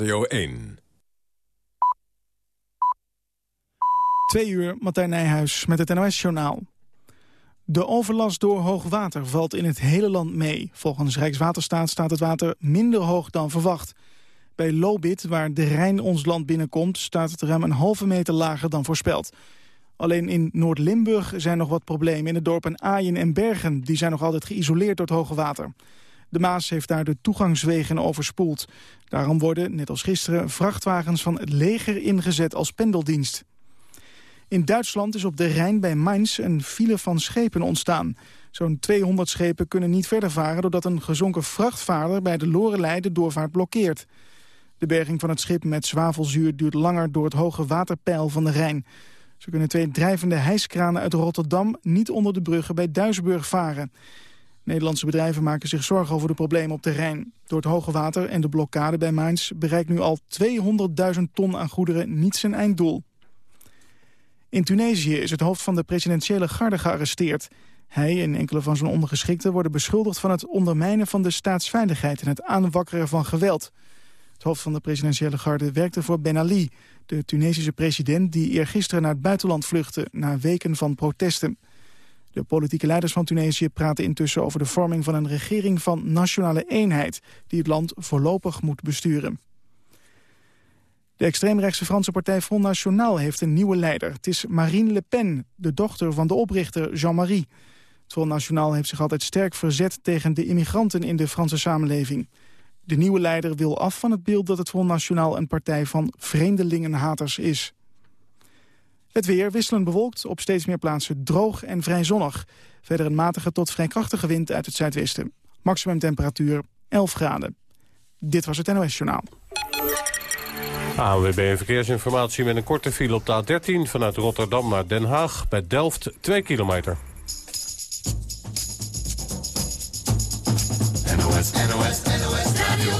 Radio 1. Twee uur, Martijn Nijhuis met het NOS-journaal. De overlast door hoogwater valt in het hele land mee. Volgens Rijkswaterstaat staat het water minder hoog dan verwacht. Bij Lobit, waar de Rijn ons land binnenkomt... staat het ruim een halve meter lager dan voorspeld. Alleen in Noord-Limburg zijn nog wat problemen. In het dorpen Aaien en Bergen die zijn nog altijd geïsoleerd door het hoge water. De Maas heeft daar de toegangswegen overspoeld. Daarom worden, net als gisteren, vrachtwagens van het leger ingezet als pendeldienst. In Duitsland is op de Rijn bij Mainz een file van schepen ontstaan. Zo'n 200 schepen kunnen niet verder varen... doordat een gezonken vrachtvaarder bij de Lorelei de doorvaart blokkeert. De berging van het schip met zwavelzuur duurt langer... door het hoge waterpeil van de Rijn. Zo kunnen twee drijvende hijskranen uit Rotterdam... niet onder de bruggen bij Duisburg varen. Nederlandse bedrijven maken zich zorgen over de problemen op de Rijn. Door het hoge water en de blokkade bij Mainz... bereikt nu al 200.000 ton aan goederen niet zijn einddoel. In Tunesië is het hoofd van de presidentiële garde gearresteerd. Hij en enkele van zijn ondergeschikten worden beschuldigd van het ondermijnen van de staatsveiligheid en het aanwakkeren van geweld. Het hoofd van de presidentiële garde werkte voor Ben Ali, de Tunesische president die eergisteren naar het buitenland vluchtte na weken van protesten. De politieke leiders van Tunesië praten intussen over de vorming van een regering van nationale eenheid die het land voorlopig moet besturen. De extreemrechtse Franse partij Front National heeft een nieuwe leider. Het is Marine Le Pen, de dochter van de oprichter Jean-Marie. Het Front National heeft zich altijd sterk verzet tegen de immigranten in de Franse samenleving. De nieuwe leider wil af van het beeld dat het Front National een partij van vreemdelingenhaters is. Het weer wisselend bewolkt, op steeds meer plaatsen droog en vrij zonnig. Verder een matige tot vrij krachtige wind uit het zuidwesten. Maximum temperatuur 11 graden. Dit was het NOS Journaal. ANWB Verkeersinformatie met een korte file op de A13... vanuit Rotterdam naar Den Haag, bij Delft 2 kilometer. NOS, NOS, NOS Radio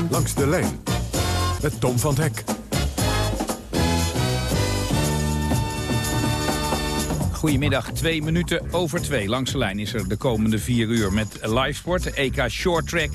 1. Langs de lijn met Tom van Hek. Goedemiddag, twee minuten over twee. Langs de lijn is er de komende vier uur met live sport. EK Short Track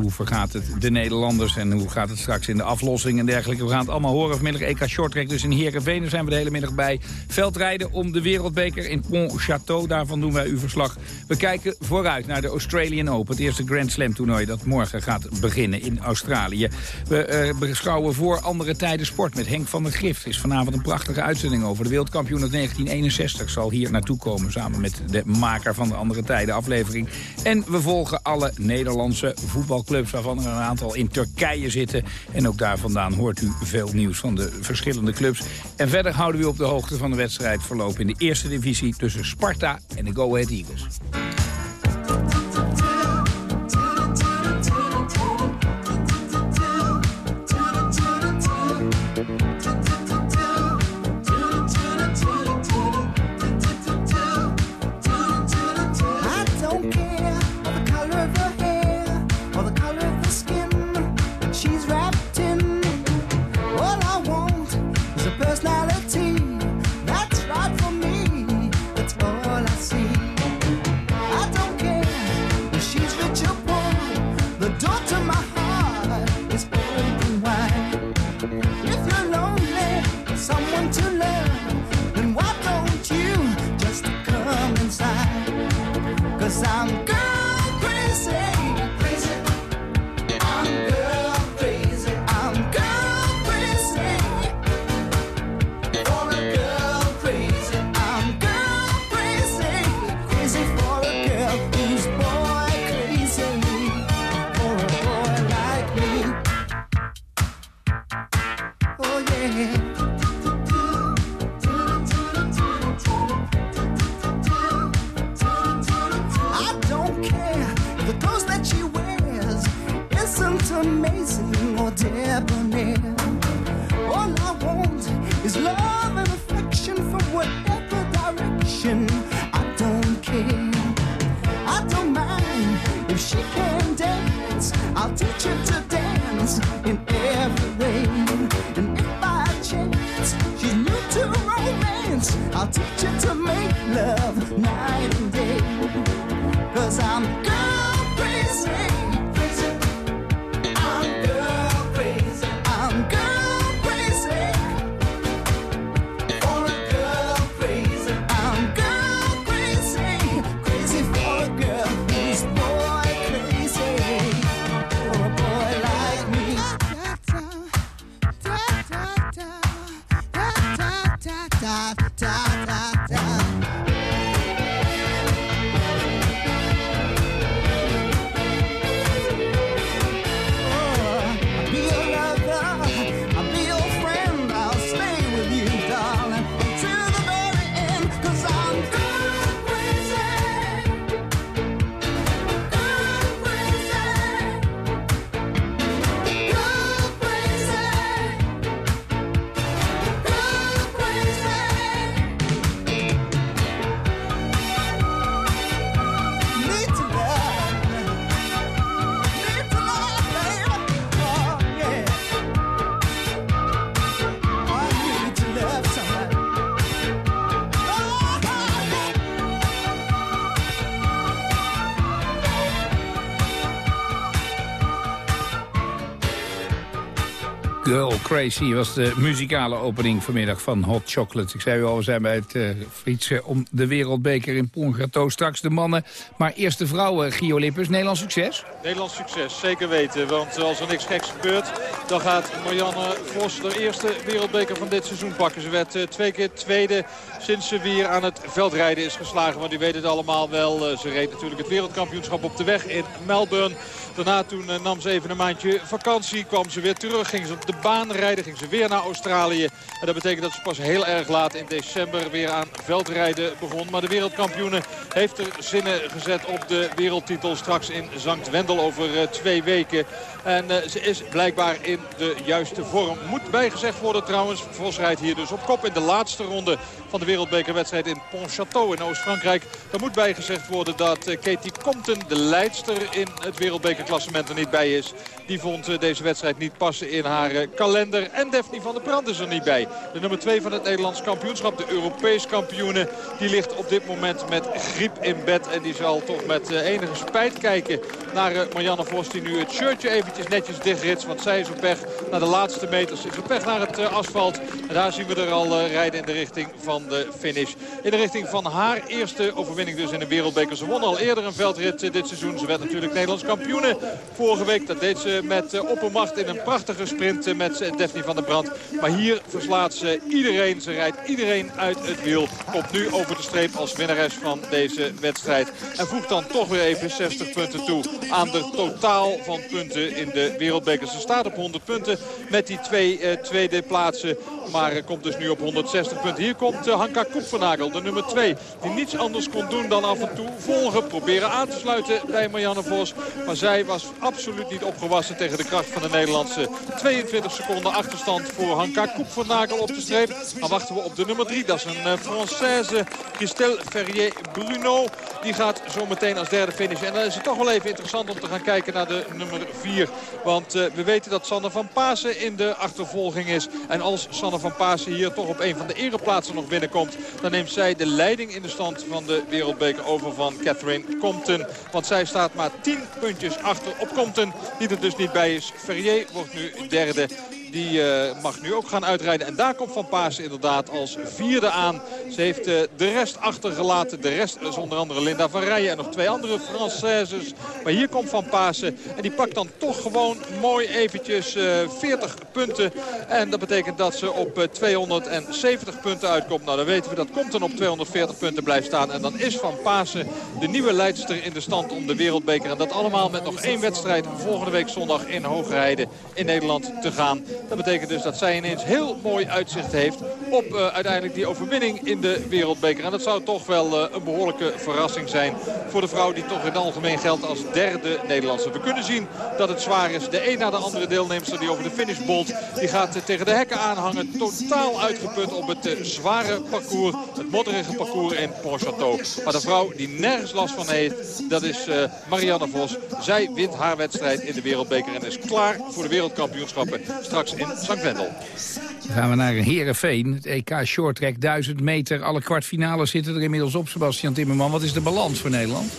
hoe vergaat het de Nederlanders en hoe gaat het straks in de aflossing en dergelijke. We gaan het allemaal horen vanmiddag. EK Shorttrack dus in Heerenveen. zijn we de hele middag bij. Veldrijden om de wereldbeker in Pont-Château. Daarvan doen wij uw verslag. We kijken vooruit naar de Australian Open. Het eerste Grand Slam toernooi dat morgen gaat beginnen in Australië. We uh, beschouwen voor andere tijden sport met Henk van der Grift. is vanavond een prachtige uitzending over. De wereldkampioen uit 1961 zal hier naartoe komen samen met de maker van de andere tijden aflevering. En we volgen alle Nederlandse voetbal clubs waarvan er een aantal in Turkije zitten. En ook daar vandaan hoort u veel nieuws van de verschillende clubs. En verder houden we u op de hoogte van de wedstrijd verloop in de eerste divisie tussen Sparta en de Go Ahead Eagles. Crazy was de muzikale opening vanmiddag van Hot Chocolate. Ik zei u al, we zijn bij het eh, fietsen om de wereldbeker in Pongato. Straks de mannen, maar eerst de vrouwen, Gio Lippers. Nederlands succes? Nederlands succes, zeker weten. Want als er niks geks gebeurt, dan gaat Marianne Vos de eerste wereldbeker van dit seizoen pakken. Ze werd eh, twee keer tweede sinds ze weer aan het veldrijden is geslagen. Want u weet het allemaal wel. Eh, ze reed natuurlijk het wereldkampioenschap op de weg in Melbourne. Daarna toen eh, nam ze even een maandje vakantie. Kwam ze weer terug, ging ze op de baan rijden. Ging ze weer naar Australië. En dat betekent dat ze pas heel erg laat in december weer aan veldrijden begon. Maar de wereldkampioene heeft er zinnen gezet op de wereldtitel straks in Zankt Wendel over eh, twee weken. En ze is blijkbaar in de juiste vorm. Moet bijgezegd worden trouwens. Vos rijdt hier dus op kop in de laatste ronde van de wereldbekerwedstrijd in Pontchâteau in Oost-Frankrijk. Er moet bijgezegd worden dat eh, Katie Compton, de leidster in het wereldbekerklassement, er niet bij is. Die vond eh, deze wedstrijd niet passen in haar eh, kalender. En Daphne van der Brand is er niet bij. De nummer 2 van het Nederlands kampioenschap, de Europees kampioene. Die ligt op dit moment met griep in bed. En die zal toch met enige spijt kijken naar Marianne Vos. Die nu het shirtje eventjes netjes dichtrits. Want zij is op weg naar de laatste meters. Is op weg naar het asfalt. En daar zien we er al rijden in de richting van de finish. In de richting van haar eerste overwinning dus in de wereldbeker. Ze won al eerder een veldrit dit seizoen. Ze werd natuurlijk Nederlands kampioene vorige week. Dat deed ze met eh, oppermacht in een prachtige sprint eh, met eh, Daphne van der Brand. Maar hier verslaat ze iedereen. Ze rijdt iedereen uit het wiel. Komt nu over de streep als winnares van deze wedstrijd. En voegt dan toch weer even 60 punten toe aan de totaal van punten in de wereldbeker. Ze staat op 100 punten met die twee tweede plaatsen. Maar komt dus nu op 160 punten. Hier komt Hanka Koepvernagel, de nummer 2. Die niets anders kon doen dan af en toe volgen. Proberen aan te sluiten bij Marianne Vos. Maar zij was absoluut niet opgewassen tegen de kracht van de Nederlandse. 22 seconden achterstand voor Hanka Koepvernagel op de streep. Dan wachten we op de nummer 3. Dat is een eh, Française, Christelle Ferrier-Bruno. Die gaat zo meteen als derde finishen. En dan is het toch wel even interessant om te gaan kijken naar de nummer 4. Want eh, we weten dat Sanne van Pasen in de achtervolging is. En als Sanne van Pasen hier toch op een van de ereplaatsen nog dan neemt zij de leiding in de stand van de wereldbeker over van Catherine Compton. Want zij staat maar 10 puntjes achter op Compton. Die er dus niet bij is. Ferrier wordt nu derde. Die eh, mag nu ook gaan uitrijden. En daar komt Van Pasen inderdaad als vierde aan. Ze heeft eh, de rest achtergelaten. De rest is onder andere Linda van Rijen en nog twee andere Françaises. Maar hier komt Van Pasen. En die pakt dan toch gewoon mooi eventjes eh, 40 punten. En dat betekent dat ze op eh, 270 punten uitkomt. Nou, dan weten we dat komt dan op 240 punten blijft staan. En dan is Van Pasen de nieuwe leidster in de stand om de wereldbeker. En dat allemaal met nog één wedstrijd volgende week zondag in Hoogrijden in Nederland te gaan. Dat betekent dus dat zij ineens heel mooi uitzicht heeft op uh, uiteindelijk die overwinning in de wereldbeker. En dat zou toch wel uh, een behoorlijke verrassing zijn voor de vrouw die toch in het algemeen geldt als derde Nederlandse. We kunnen zien dat het zwaar is. De een na de andere deelnemster die over de finish bolt, die gaat tegen de hekken aanhangen. Totaal uitgeput op het zware parcours, het modderige parcours in Pontchâteau. Maar de vrouw die nergens last van heeft, dat is Marianne Vos. Zij wint haar wedstrijd in de wereldbeker en is klaar voor de wereldkampioenschappen straks in St. Wendel. Dan gaan we naar Herenveen. Het EK Shorttrack 1000 meter. Alle kwartfinales zitten er inmiddels op, Sebastian Timmerman. Wat is de balans voor Nederland?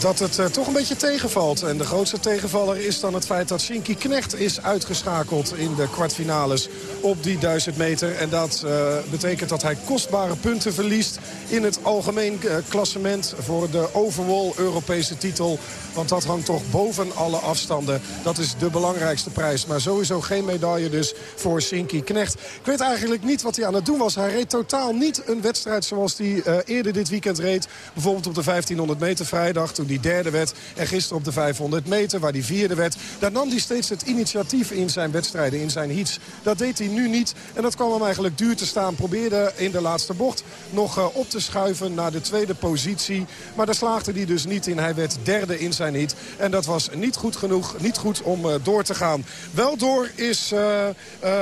Dat het eh, toch een beetje tegenvalt. En de grootste tegenvaller is dan het feit dat Shinky Knecht is uitgeschakeld in de kwartfinales op die 1000 meter. En dat eh, betekent dat hij kostbare punten verliest in het algemeen eh, klassement voor de overall Europese titel. Want dat hangt toch boven alle afstanden. Dat is de belangrijkste prijs. Maar sowieso geen medaille dus voor Shinky Knecht. Ik weet eigenlijk niet wat hij aan het doen was. Hij reed totaal niet een wedstrijd zoals hij eerder dit weekend reed. Bijvoorbeeld op de 1500 meter vrijdag toen hij derde werd. En gisteren op de 500 meter waar hij vierde werd. Daar nam hij steeds het initiatief in zijn wedstrijden, in zijn heats. Dat deed hij nu niet. En dat kwam hem eigenlijk duur te staan. Probeerde in de laatste bocht nog eh, op te schuiven naar de tweede positie. Maar daar slaagde hij dus niet in. Hij werd derde in zijn heat. En dat was niet goed genoeg. Niet goed om eh, door te gaan. Wel door is eh,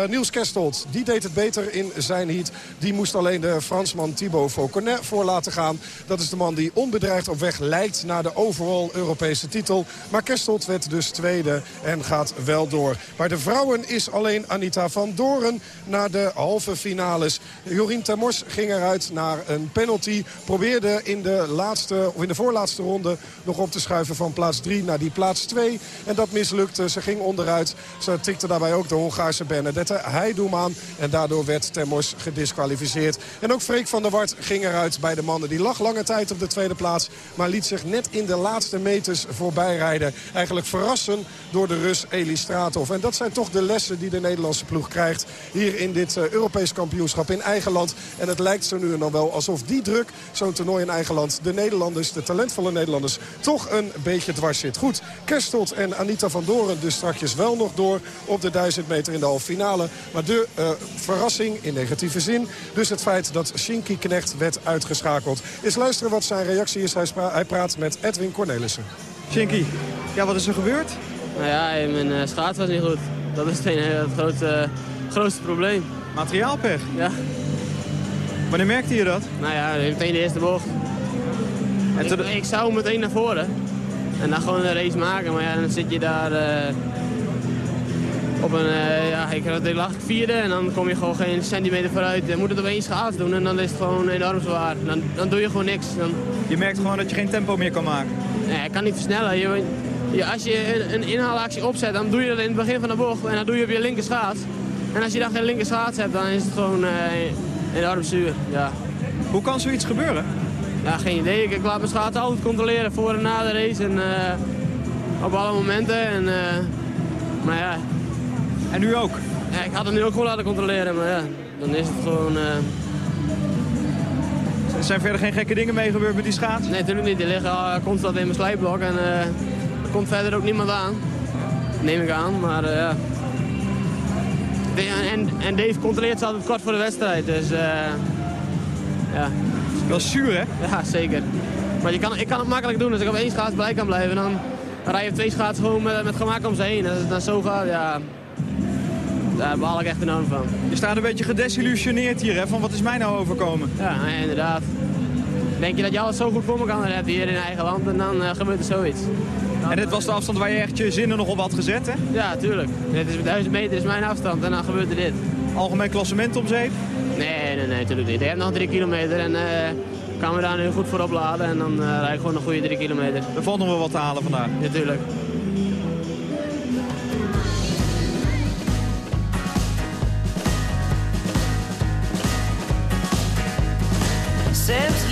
Niels Kerstold. Die deed het beter in zijn heat. Die moest alleen de Fransman Thibaut Fauconnet voor laten gaan. Dat is de man die onbedreigd op weg lijkt naar de overall Europese titel. Maar Kerstold werd dus tweede en gaat wel door. Maar de vrouwen is alleen Anita van Doren naar de halve finales. Jorien Termors ging eruit naar een penalty. Probeerde in de, laatste, of in de voorlaatste ronde nog op te schuiven van plaats 3 naar die plaats 2. En dat mislukte. Ze ging onderuit. Ze tikte daarbij ook de Hongaarse Bernadette Heidoem aan. En daardoor werd Termors gedisqualificeerd. En ook Freek van der Wart ging eruit bij de mannen. Die lag lange tijd op de tweede plaats. Maar liet zich net in de laatste meters voorbij rijden. Eigenlijk verrassen door de Rus Eli Stratov. En dat zijn toch de lessen die de Nederlandse ploeg krijgt. Hier in dit uh, Europees kampioenschap in eigen land. En het lijkt zo nu en dan wel alsof die druk, zo'n toernooi in eigen land... de Nederlanders, de talentvolle Nederlanders, toch een beetje dwars zit. Goed, Kerstelt en Anita van Doren dus strakjes wel nog door op de 1000 meter in de halve finale. Maar de uh, verrassing in negatieve zin, dus het feit dat Shinky Knecht werd uitgeschakeld. Is luisteren wat zijn reactie is. Hij, hij praat met Edwin Cornelissen. Shinky, ja, wat is er gebeurd? Nou ja, mijn uh, schaats was niet goed. Dat is het, het grootste, grootste probleem. Materiaalpech? Ja. Wanneer merkte je dat? Nou ja, meteen de eerste bocht. En ik, ik zou meteen naar voren. En dan gewoon een race maken. Maar ja, dan zit je daar uh, op een... Uh, ja, ik lag vierde en dan kom je gewoon geen centimeter vooruit. Je moet het op één schaats doen en dan is het gewoon enorm zwaar. Dan, dan doe je gewoon niks. Dan... Je merkt gewoon dat je geen tempo meer kan maken? Nee, ik kan niet versnellen. Je, je, als je een, een inhaalactie opzet, dan doe je dat in het begin van de bocht. En dan doe je op je linker schaats. En als je dan geen linker schaats hebt, dan is het gewoon uh, enorm zuur. Ja. Hoe kan zoiets gebeuren? Ja, geen idee. Ik, ik laat mijn schaatsen altijd controleren voor en na de race. En, uh, op alle momenten. En, maar ja. En nu ook? Ja, ik had het nu ook gewoon laten controleren. Maar ja, dan is het gewoon... Uh... Er zijn verder geen gekke dingen mee gebeurd met die schaats? Nee, natuurlijk niet. Die liggen constant in mijn slijpblok. En er komt verder ook niemand aan. Neem ik aan. Maar ja. En, en Dave controleert ze altijd kort voor de wedstrijd. Dus ja. Is zuur, hè? Ja, zeker. Maar je kan, ik kan het makkelijk doen. Als ik op één schaats blij kan blijven, dan rij je op twee schaatsen gewoon met, met gemak om ze heen. Als het dan zo gaat, ja... Daar baal ik echt enorm van. Je staat een beetje gedesillusioneerd hier, hè? Van wat is mij nou overkomen? Ja, inderdaad. Denk je dat je alles zo goed voor me kan hebben hier in eigen land en dan uh, gebeurt er zoiets. Dan, en dit was de afstand waar je echt je zinnen nog op had gezet, hè? Ja, tuurlijk. Dit is 1000 meter is mijn afstand en dan gebeurt er dit. Algemeen klassement om zeep? Nee, nee, nee, natuurlijk niet. Ik heb nog drie kilometer en uh, kan me daar nu goed voor opladen. En dan uh, rijd ik gewoon een goede drie kilometer. Er valt nog wel wat te halen vandaag. Natuurlijk. Seems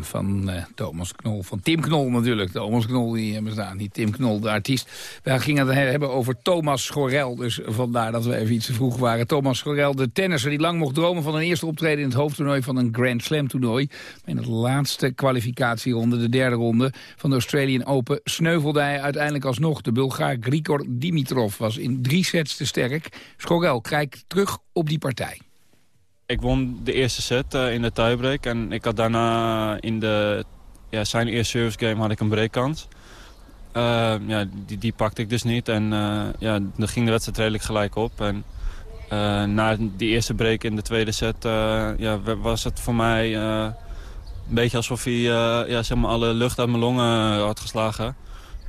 Van eh, Thomas Knol. Van Tim Knol natuurlijk. Thomas Knol, die hebben staan. Niet Tim Knol, de artiest. We gingen het hebben over Thomas Schorel. Dus vandaar dat we even iets te vroeg waren. Thomas Schorel, de tennisser die lang mocht dromen van een eerste optreden... in het hoofdtoernooi van een Grand Slam toernooi. In het laatste kwalificatieronde, de derde ronde van de Australian Open... sneuvelde hij uiteindelijk alsnog. De Bulgaar Grigor Dimitrov was in drie sets te sterk. Schorel kijkt terug op die partij. Ik won de eerste set uh, in de tiebreak. En ik had daarna in de, ja, zijn eerste service game had ik een breakkans. Uh, ja, die, die pakte ik dus niet. En uh, ja, dan ging de wedstrijd redelijk gelijk op. En na die eerste break in de tweede set ja, was het voor mij een beetje alsof hij ja, zeg maar alle lucht uit mijn longen had geslagen.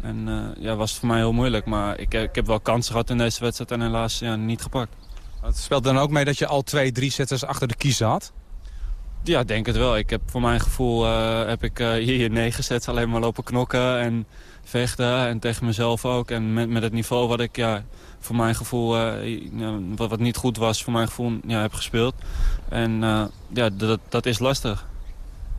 En ja, was het voor mij heel moeilijk. Maar ik, ik heb wel kansen gehad in deze wedstrijd en helaas ja, niet gepakt. Het speelt dan ook mee dat je al twee, drie setters achter de kiezen had? Ja, denk het wel. Ik heb voor mijn gevoel uh, heb ik uh, hier negen sets alleen maar lopen knokken en vechten. En tegen mezelf ook. En met, met het niveau wat ik ja, voor mijn gevoel, uh, ja, wat, wat, niet goed was, voor mijn gevoel ja, heb gespeeld. En ja, dat, dat is lastig.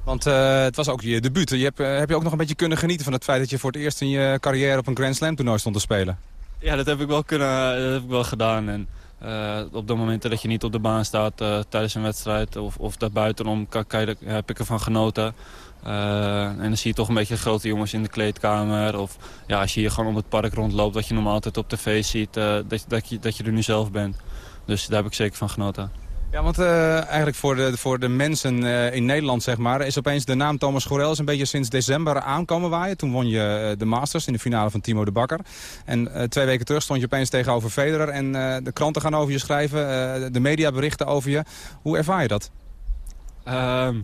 Want het was ook je debuut. Je hebt, heb je ook nog een beetje kunnen genieten van het feit dat je voor het eerst in je carrière op een Grand Slam toernooi stond te spelen? Ja, dat heb ik wel, kunnen, dat heb ik wel gedaan. En uh, op de momenten dat je niet op de baan staat uh, tijdens een wedstrijd of, of daarbuitenom kan, kan heb ik ervan genoten. Uh, en dan zie je toch een beetje grote jongens in de kleedkamer. Of ja, als je hier gewoon op het park rondloopt, dat je normaal altijd op tv ziet, dat, dat, je, dat je er nu zelf bent. Dus daar heb ik zeker van genoten. Ja, want uh, eigenlijk voor de, voor de mensen uh, in Nederland, zeg maar, is opeens de naam Thomas Gorel een beetje sinds december aankomen waaien. Toen won je uh, de Masters in de finale van Timo de Bakker. En twee weken terug stond je opeens tegenover Federer. En de kranten gaan over je schrijven, de media berichten over je. Hoe ervaar je dat? Ehm,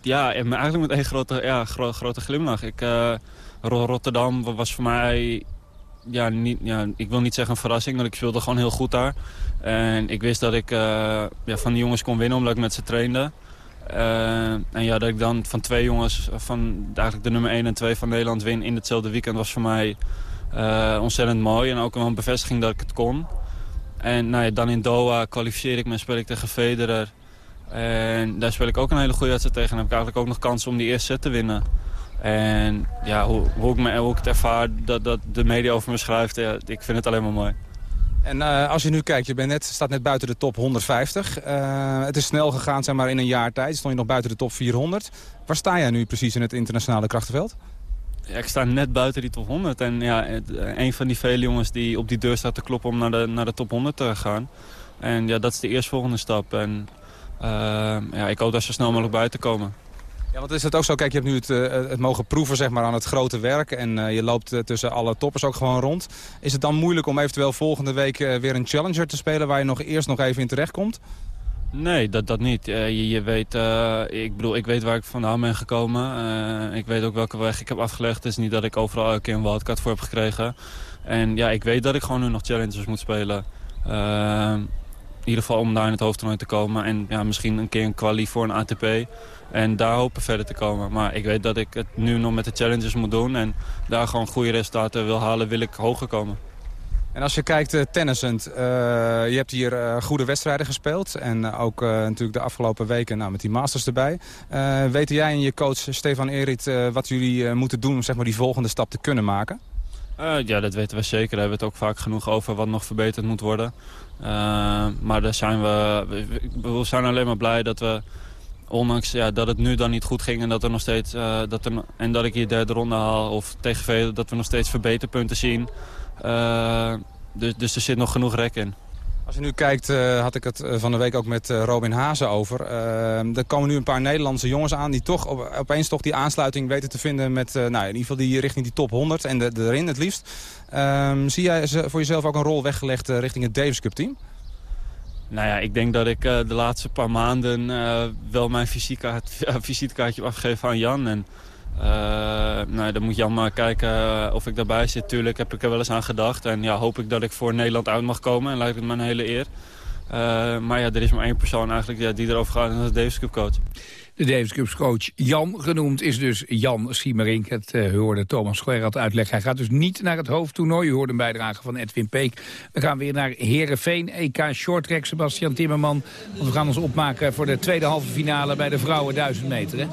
ja, eigenlijk met een grote, ja, gro grote glimlach. Ik, Rotterdam was voor mij ja, ja, ik wil niet zeggen een verrassing, want ik speelde gewoon heel goed daar. En ik wist dat ik uh, ja, van die jongens kon winnen, omdat ik met ze trainde. Uh, en ja, dat ik dan van twee jongens, van eigenlijk de nummer 1 en 2 van Nederland win in hetzelfde weekend was voor mij uh, ontzettend mooi. En ook een bevestiging dat ik het kon. En nou ja, dan in Doha kwalificeer ik me en speel ik tegen Federer. En daar speel ik ook een hele goede wedstrijd tegen. En heb ik eigenlijk ook nog kans om die eerste set te winnen. En ja, hoe, hoe, ik, me, hoe ik het ervaar, dat, dat de media over me schrijft, ja, ik vind het alleen maar mooi. En uh, als je nu kijkt, je bent net, staat net buiten de top 150. Uh, het is snel gegaan, zeg maar in een jaar tijd. Stond je nog buiten de top 400. Waar sta jij nu precies in het internationale krachtenveld? Ja, ik sta net buiten die top 100. En ja, een van die vele jongens die op die deur staat te kloppen om naar de, naar de top 100 te gaan. En ja, dat is de eerstvolgende stap. En uh, ja, ik hoop daar zo snel mogelijk buiten te komen. Ja, want is het ook zo, kijk, je hebt nu het, uh, het mogen proeven zeg maar, aan het grote werk. En uh, je loopt uh, tussen alle toppers ook gewoon rond. Is het dan moeilijk om eventueel volgende week weer een challenger te spelen... waar je nog eerst nog even in terecht komt? Nee, dat, dat niet. Je, je, weet, ik bedoel, ik weet waar ik vandaan ben gekomen. ik weet ook welke weg ik heb afgelegd. Het is niet dat ik overal elke keer een wildcard voor heb gekregen. En ja, ik weet dat ik gewoon nu nog challengers moet spelen. in ieder geval om daar in het hoofdtoernooi te komen. En ja, misschien een keer een kwalie voor een ATP... En daar hopen verder te komen. Maar ik weet dat ik het nu nog met de challenges moet doen. En daar gewoon goede resultaten wil halen, wil ik hoger komen. En als je kijkt uh, tennissend, uh, je hebt hier uh, goede wedstrijden gespeeld. En ook natuurlijk de afgelopen weken nou, met die Masters erbij. weten jij en je coach Stefan Erit wat jullie moeten doen om zeg maar, die volgende stap te kunnen maken? ja, dat weten we zeker. Daar hebben we het ook vaak genoeg over wat nog verbeterd moet worden. maar daar zijn we, we, we zijn alleen maar blij dat we Ondanks ja, dat het nu dan niet goed ging en dat, er nog steeds, uh, dat, en dat ik hier derde ronde haal of tegen dat we nog steeds verbeterpunten zien. Uh, dus, dus er zit nog genoeg rek in. Als je nu kijkt, uh, had ik het van de week ook met Robin Hazen over. er komen nu een paar Nederlandse jongens aan die toch op, opeens toch die aansluiting weten te vinden met nou, in ieder geval die richting die top 100 en de, erin het liefst. Ehm, zie jij voor jezelf ook een rol weggelegd richting het Davis Cup team? Nou ja, ik denk dat ik uh, de laatste paar maanden uh, wel mijn visitekaart, heb afgegeven aan Jan. En uh, nou, dan moet Jan maar kijken of ik daarbij zit. Tuurlijk heb ik er wel eens aan gedacht. En ja, hoop ik dat ik voor Nederland uit mag komen. En lijkt het me een hele eer. maar ja, er is maar één persoon eigenlijk die erover gaat. En dat is Davis Cup coach. De Davis Cup coach Jan genoemd is dus Jan Siemerink. Het uh, hoorde Thomas Gerard uitleggen. Hij gaat dus niet naar het hoofdtoernooi. U hoorde een bijdrage van Edwin Peek. We gaan weer naar Herenveen, EK Shorttrack, Sebastian Timmerman. Want we gaan ons opmaken voor de tweede halve finale bij de vrouwen 1000 meter. Hè?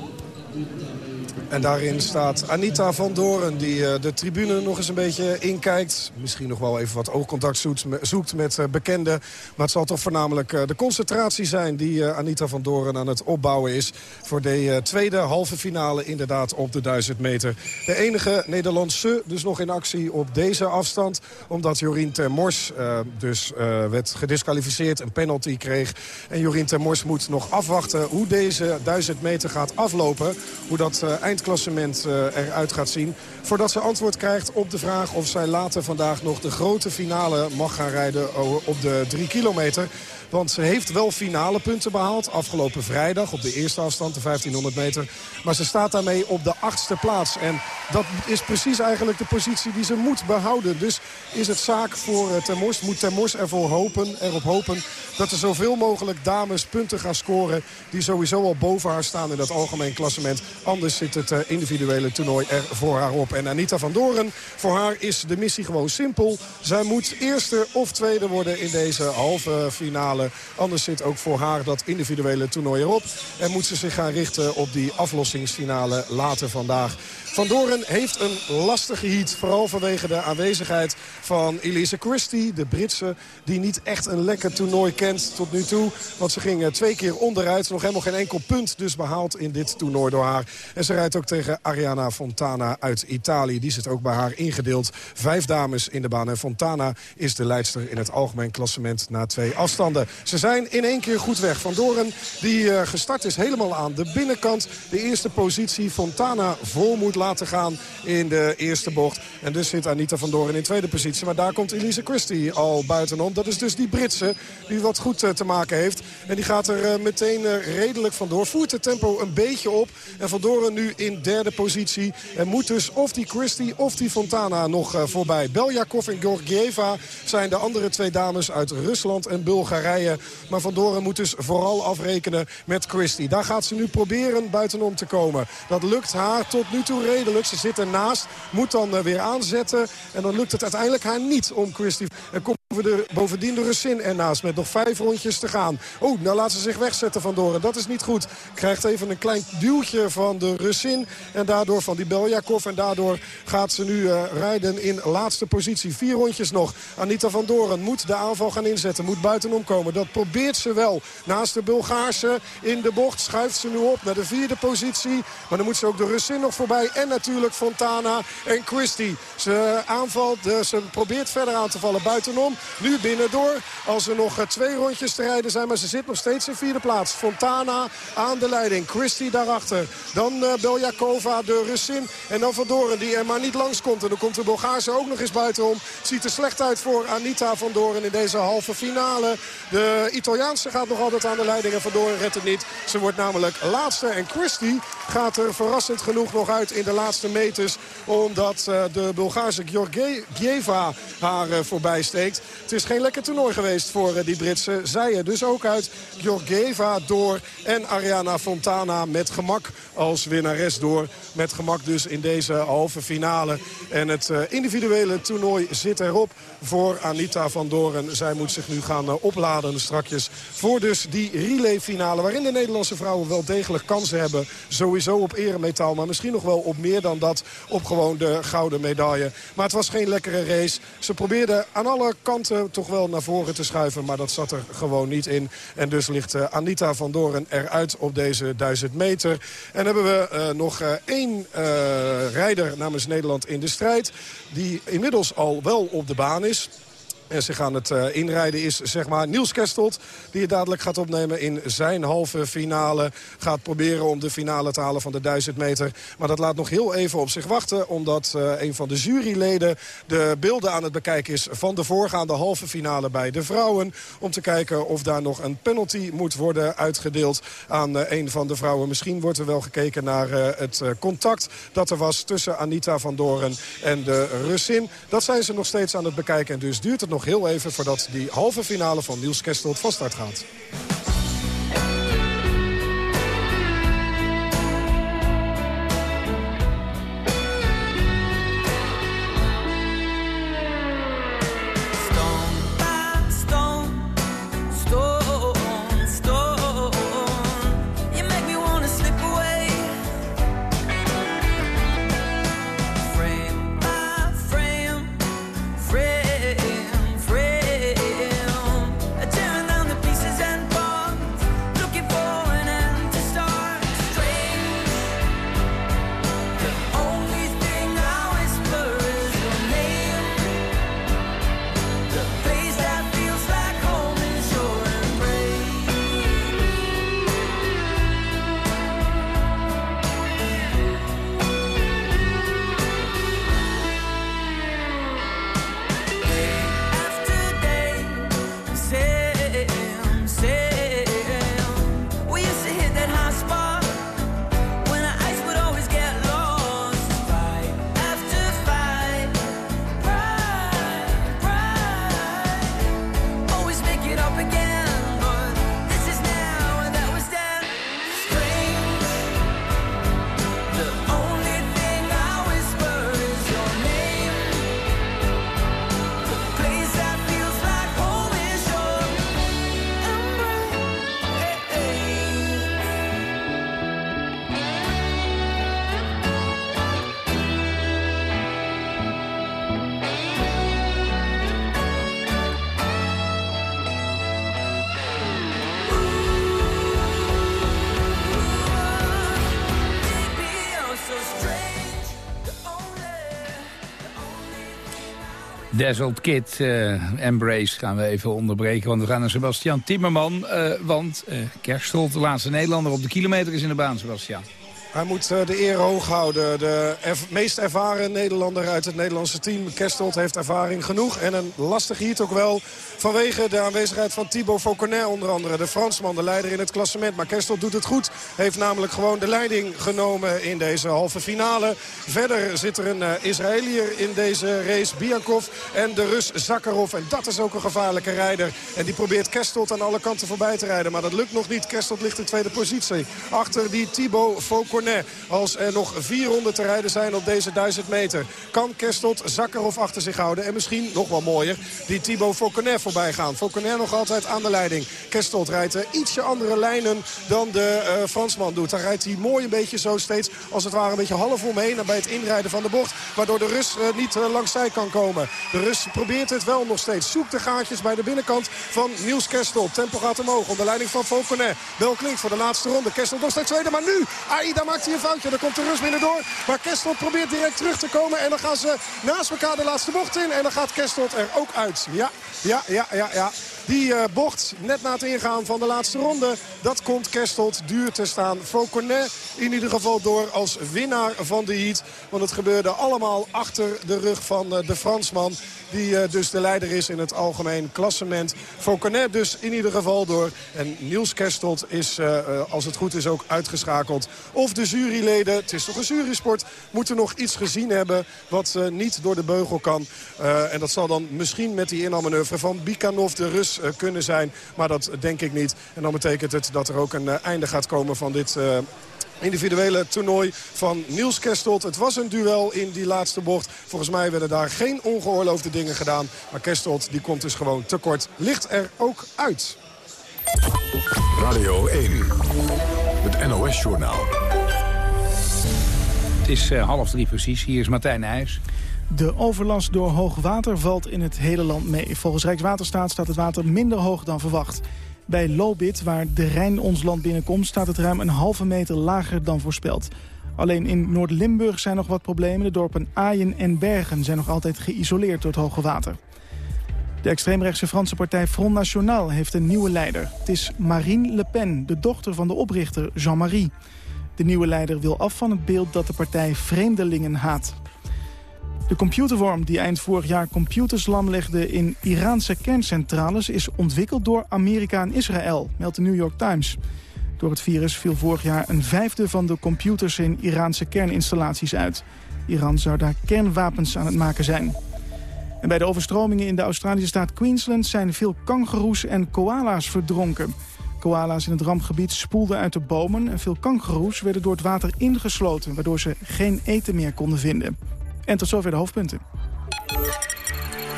En daarin staat Anita van Doren, die eh, de tribune nog eens een beetje inkijkt. Misschien nog wel even wat oogcontact zoekt, zoekt met eh, bekenden. Maar het zal toch voornamelijk eh, de concentratie zijn die Anita van Doren aan het opbouwen is. Voor de tweede halve finale inderdaad op de 1000 meter. De enige Nederlandse dus nog in actie op deze afstand. Omdat Jorien Termors dus werd gedisqualificeerd, een penalty kreeg. En Jorien Termors moet nog afwachten hoe deze 1000 meter gaat aflopen. Hoe dat eh, eindklassement eh, eruit gaat zien. Voordat ze antwoord krijgt op de vraag of zij later vandaag nog de grote finale mag gaan rijden o- op de 3 kilometer. Want ze heeft wel finale punten behaald. Afgelopen vrijdag op de eerste afstand, de 1500 meter. Maar ze staat daarmee op de achtste plaats. En dat is precies eigenlijk de positie die ze moet behouden. Dus is het zaak voor eh, Termors. Moet Termors ervoor hopen, erop hopen dat er zoveel mogelijk dames punten gaan scoren. Die sowieso al boven haar staan in dat algemeen klassement. Anders zit het eh, individuele toernooi er voor haar op. En Anita van Doren, voor haar is de missie gewoon simpel. Zij moet eerste of tweede worden in deze halve finale. Anders zit ook voor haar dat individuele toernooi erop. En moet ze zich gaan richten op die aflossingsfinale later vandaag. Van Doren heeft een lastige heat. Vooral vanwege de aanwezigheid van Elise Christie, de Britse... die niet echt een lekker toernooi kent tot nu toe. Want ze ging eh, twee keer onderuit. Nog helemaal geen enkel punt dus behaald in dit toernooi door haar. En ze rijdt ook tegen Ariana Fontana uit Italië. Die zit ook bij haar ingedeeld. Vijf dames in de baan. En Fontana is de leidster in het algemeen klassement na twee afstanden. Ze zijn in één keer goed weg. Van Doren, die eh, gestart is helemaal aan de binnenkant. De eerste positie Fontana voor moet laten gaan in de eerste bocht. En dus zit Anita van Doren in tweede positie. Maar daar komt Elise Christie al buitenom. Dat is dus die Britse die wat goed eh, te maken heeft. En die gaat er eh, meteen redelijk vandoor. Voert het tempo een beetje op. En van Doren nu in derde positie. En moet dus of die Christie of die Fontana nog voorbij. Beljakov en Georgieva zijn de andere twee dames uit Rusland en Bulgarije. Maar Van Doren moet dus vooral afrekenen met Christie. Daar gaat ze nu proberen buitenom te komen. Dat lukt haar tot nu toe redelijk. Ze zit ernaast, moet dan eh, weer aanzetten. En dan lukt het uiteindelijk haar niet om Christie. En komt bovendien de Russin ernaast met nog vijf rondjes te gaan. Oeh, nou laat ze zich wegzetten van Doren. Dat is niet goed. Krijgt even een klein duwtje van de Russin. En daardoor van die Beljakov. En daardoor gaat ze nu eh, rijden in laatste positie. Vier rondjes nog. Anita van Doren moet de aanval gaan inzetten. Moet buitenom komen. Dat probeert ze wel. Naast de Bulgaarse in de bocht schuift ze nu op naar de vierde positie. Maar dan moet ze ook de Russin nog voorbij. En natuurlijk Fontana en Christie. Ze aanvalt, eh, ze probeert verder aan te vallen buitenom. Nu binnendoor. Als er nog eh, twee rondjes te rijden zijn. Maar ze zit nog steeds in vierde plaats. Fontana aan de leiding. Christie daarachter. Dan uh, Beljakova, de Russin. En dan Van Doren die er maar niet langs komt. En dan komt de Bulgaarse ook nog eens buitenom. Ziet er slecht uit voor Anita Van Doren in deze halve finale. De Italiaanse gaat nog altijd aan de leiding. En Van Doren redt het niet. Ze wordt namelijk laatste. En Christie gaat er verrassend genoeg nog uit in de laatste meters. Omdat uh, de Bulgaarse Georgieva haar uh, voorbij steekt. Het is geen lekker toernooi geweest voor uh, die Britse. Zij er dus ook uit. Georgieva door en Ariana Fontana met gemak als winnares door. Met gemak dus in deze halve finale. En het individuele toernooi zit erop voor Anita van Doren. Zij moet zich nu gaan uh, strakjes voor dus die relayfinale. Waarin de Nederlandse vrouwen wel degelijk kansen hebben. Sowieso op eremetaal, maar misschien nog wel op meer dan dat. Op gewoon de gouden medaille. Maar het was geen lekkere race. Ze probeerden aan alle kanten toch wel naar voren te schuiven. Maar dat zat er gewoon niet in. En dus ligt uh, Anita van Doren eruit op deze 1000 meter. En hebben we uh, nog uh, één rijder namens Nederland in de strijd. Die inmiddels al wel op de baan is. En ze gaan het uh, inrijden is zeg maar Niels Kestelt. Die het dadelijk gaat opnemen in zijn halve finale. Gaat proberen om de finale te halen van de 1000 meter. Maar dat laat nog heel even op zich wachten. Omdat uh, een van de juryleden de beelden aan het bekijken is van de voorgaande halve finale bij de vrouwen. Om te kijken of daar nog een penalty moet worden uitgedeeld aan uh, een van de vrouwen. Misschien wordt er wel gekeken naar het contact dat er was tussen Anita van Doren en de Russin. Dat zijn ze nog steeds aan het bekijken. En dus duurt het nog nog heel even voordat die halve finale van Niels Kestelt van start gaat. Dazzled Kid, eh, Embrace gaan we even onderbreken. Want we gaan naar Sebastian Timmerman. eh, want uh, de laatste Nederlander op de kilometer, is in de baan, Sebastian. Hij moet eh, de eer hoog houden. De meest ervaren Nederlander uit het Nederlandse team. Kerstelt heeft ervaring genoeg. En een lastig heat ook wel. Vanwege de aanwezigheid van Thibaut Fauconnet onder andere. De Fransman, de leider in het klassement. Maar Kerstelt doet het goed. Heeft namelijk gewoon de leiding genomen in deze halve finale. Verder zit er een uh, Israëliër in deze race. Biankov en de Rus Zakharov. En dat is ook een gevaarlijke rijder. En die probeert Kerstelt aan alle kanten voorbij te rijden. Maar dat lukt nog niet. Kerstelt ligt in tweede positie. Achter die Thibaut Fauconnet. Als er nog 400 te rijden zijn op deze 1000 meter. Kan Kerstelt Zakharov achter zich houden. En misschien, nog wel mooier, die Thibaut Fauconnet voorbij gaan. Fauconnet nog altijd aan de leiding. Kerstelt rijdt ietsje andere lijnen dan de uh, Fransman doet. Daar rijdt hij mooi een beetje zo steeds als het ware een beetje half omheen. En bij het inrijden van de bocht. Waardoor de Rus uh, niet langs zij kan komen. De Rus probeert het wel nog steeds. Zoekt de gaatjes bij de binnenkant van Niels Kerstelt. Tempo gaat omhoog onder leiding van Fauconnet. Bel klinkt voor de laatste ronde. Kerstelt nog steeds tweede. Maar nu, maakt hij een foutje. Dan komt de Rus binnen door. Maar Kerstelt probeert direct terug te komen. En dan gaan ze naast elkaar de laatste bocht in. En dan gaat Kerstelt er ook uit. Ja, ja, ja, ja, ja. Die uh, bocht net na het ingaan van de laatste ronde. Dat komt Kerstelt duur te staan. Fauconnet in ieder geval door als winnaar van de heat. Want het gebeurde allemaal achter de rug van uh, de Fransman. Die uh, dus de leider is in het algemeen klassement. Fauconnet dus in ieder geval door. En Niels Kerstelt is, als het goed is, ook uitgeschakeld. Of de juryleden, het is toch een jurysport, moeten nog iets gezien hebben wat niet door de beugel kan. en dat zal dan misschien met die inhaalmanoeuvre van Bikanov, de Rus, uh, kunnen zijn. Maar dat denk ik niet. En dan betekent het dat er ook een uh, einde gaat komen van dit... Uh, individuele toernooi van Niels Kerstelt. Het was een duel in die laatste bocht. Volgens mij werden daar geen ongeoorloofde dingen gedaan. Maar Kerstelt die komt dus gewoon tekort. Ligt er ook uit. Radio 1. Het NOS-journaal. Het is half drie precies. Hier is Martijn Nijs. De overlast door hoog water valt in het hele land mee. Volgens Rijkswaterstaat staat het water minder hoog dan verwacht. Bij Lobit, waar de Rijn ons land binnenkomt... staat het ruim een halve meter lager dan voorspeld. Alleen in Noord-Limburg zijn nog wat problemen. De dorpen Aaien en Bergen zijn nog altijd geïsoleerd door het hoge water. De extreemrechtse Franse partij Front National heeft een nieuwe leider. Het is Marine Le Pen, de dochter van de oprichter Jean-Marie. De nieuwe leider wil af van het beeld dat de partij vreemdelingen haat. De computerworm die eind vorig jaar computers lamlegde in Iraanse kerncentrales... is ontwikkeld door Amerika en Israël, meldt de New York Times. Door het virus viel vorig jaar een vijfde van de computers in Iraanse kerninstallaties uit. Iran zou daar kernwapens aan het maken zijn. En bij de overstromingen in de Australische staat Queensland... zijn veel kangoeroes en koala's verdronken. Koala's in het rampgebied spoelden uit de bomen... en veel kangoeroes werden door het water ingesloten... waardoor ze geen eten meer konden vinden. En tot zover de hoofdpunten.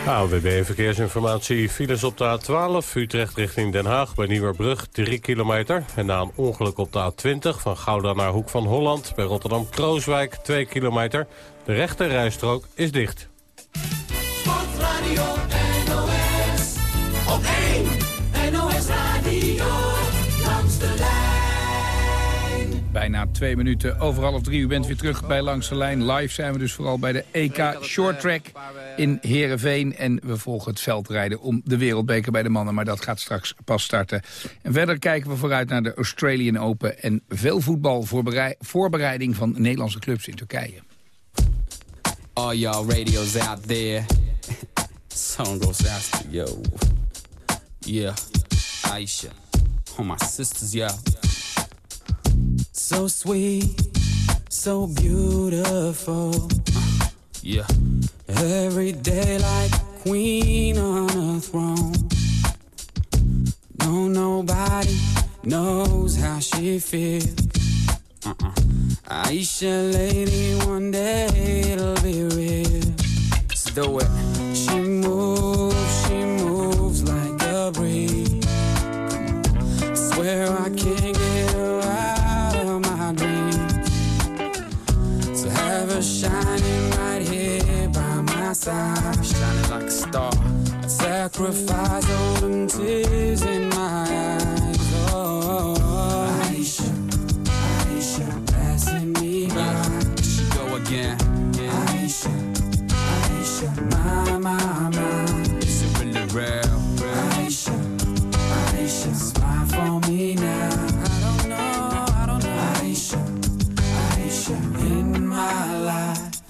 AWB Verkeersinformatie. Files op de A12, Utrecht richting Den Haag bij Nieuwerbrug, 3 kilometer. En na een ongeluk op de A20 van Gouda naar Hoek van Holland... bij Rotterdam-Krooswijk, 2 kilometer. De rechte rijstrook is dicht. Sportradio NOS, op 1 NOS Radio, langs de lijn. Bijna twee minuten over half drie. U bent weer terug bij Langs de Lijn. Live zijn we dus vooral bij de EK Short Track in Heerenveen. En we volgen het veldrijden om de wereldbeker bij de mannen. Maar dat gaat straks pas starten. En verder kijken we vooruit naar de Australian Open. En veel voetbal voorbereiding van Nederlandse clubs in Turkije. All y'all radios out there. Song goes out yo. Yeah, Aisha. All my sisters, yeah. So sweet, so beautiful. Yeah. Every day like a queen on a throne. No, nobody knows how she feels. Uh-uh. Aisha, lady, one day it'll be real. Let's do it. She moves, she moves like a breeze. I swear I just shining right here by my side. Shining like a star. I'd sacrifice all them tears in my eyes. Oh, Aisha, Aisha, passing me by. She go again. Yeah. Aisha, Aisha, my, my, my. Is it really real? Aisha, Aisha, smile for me now.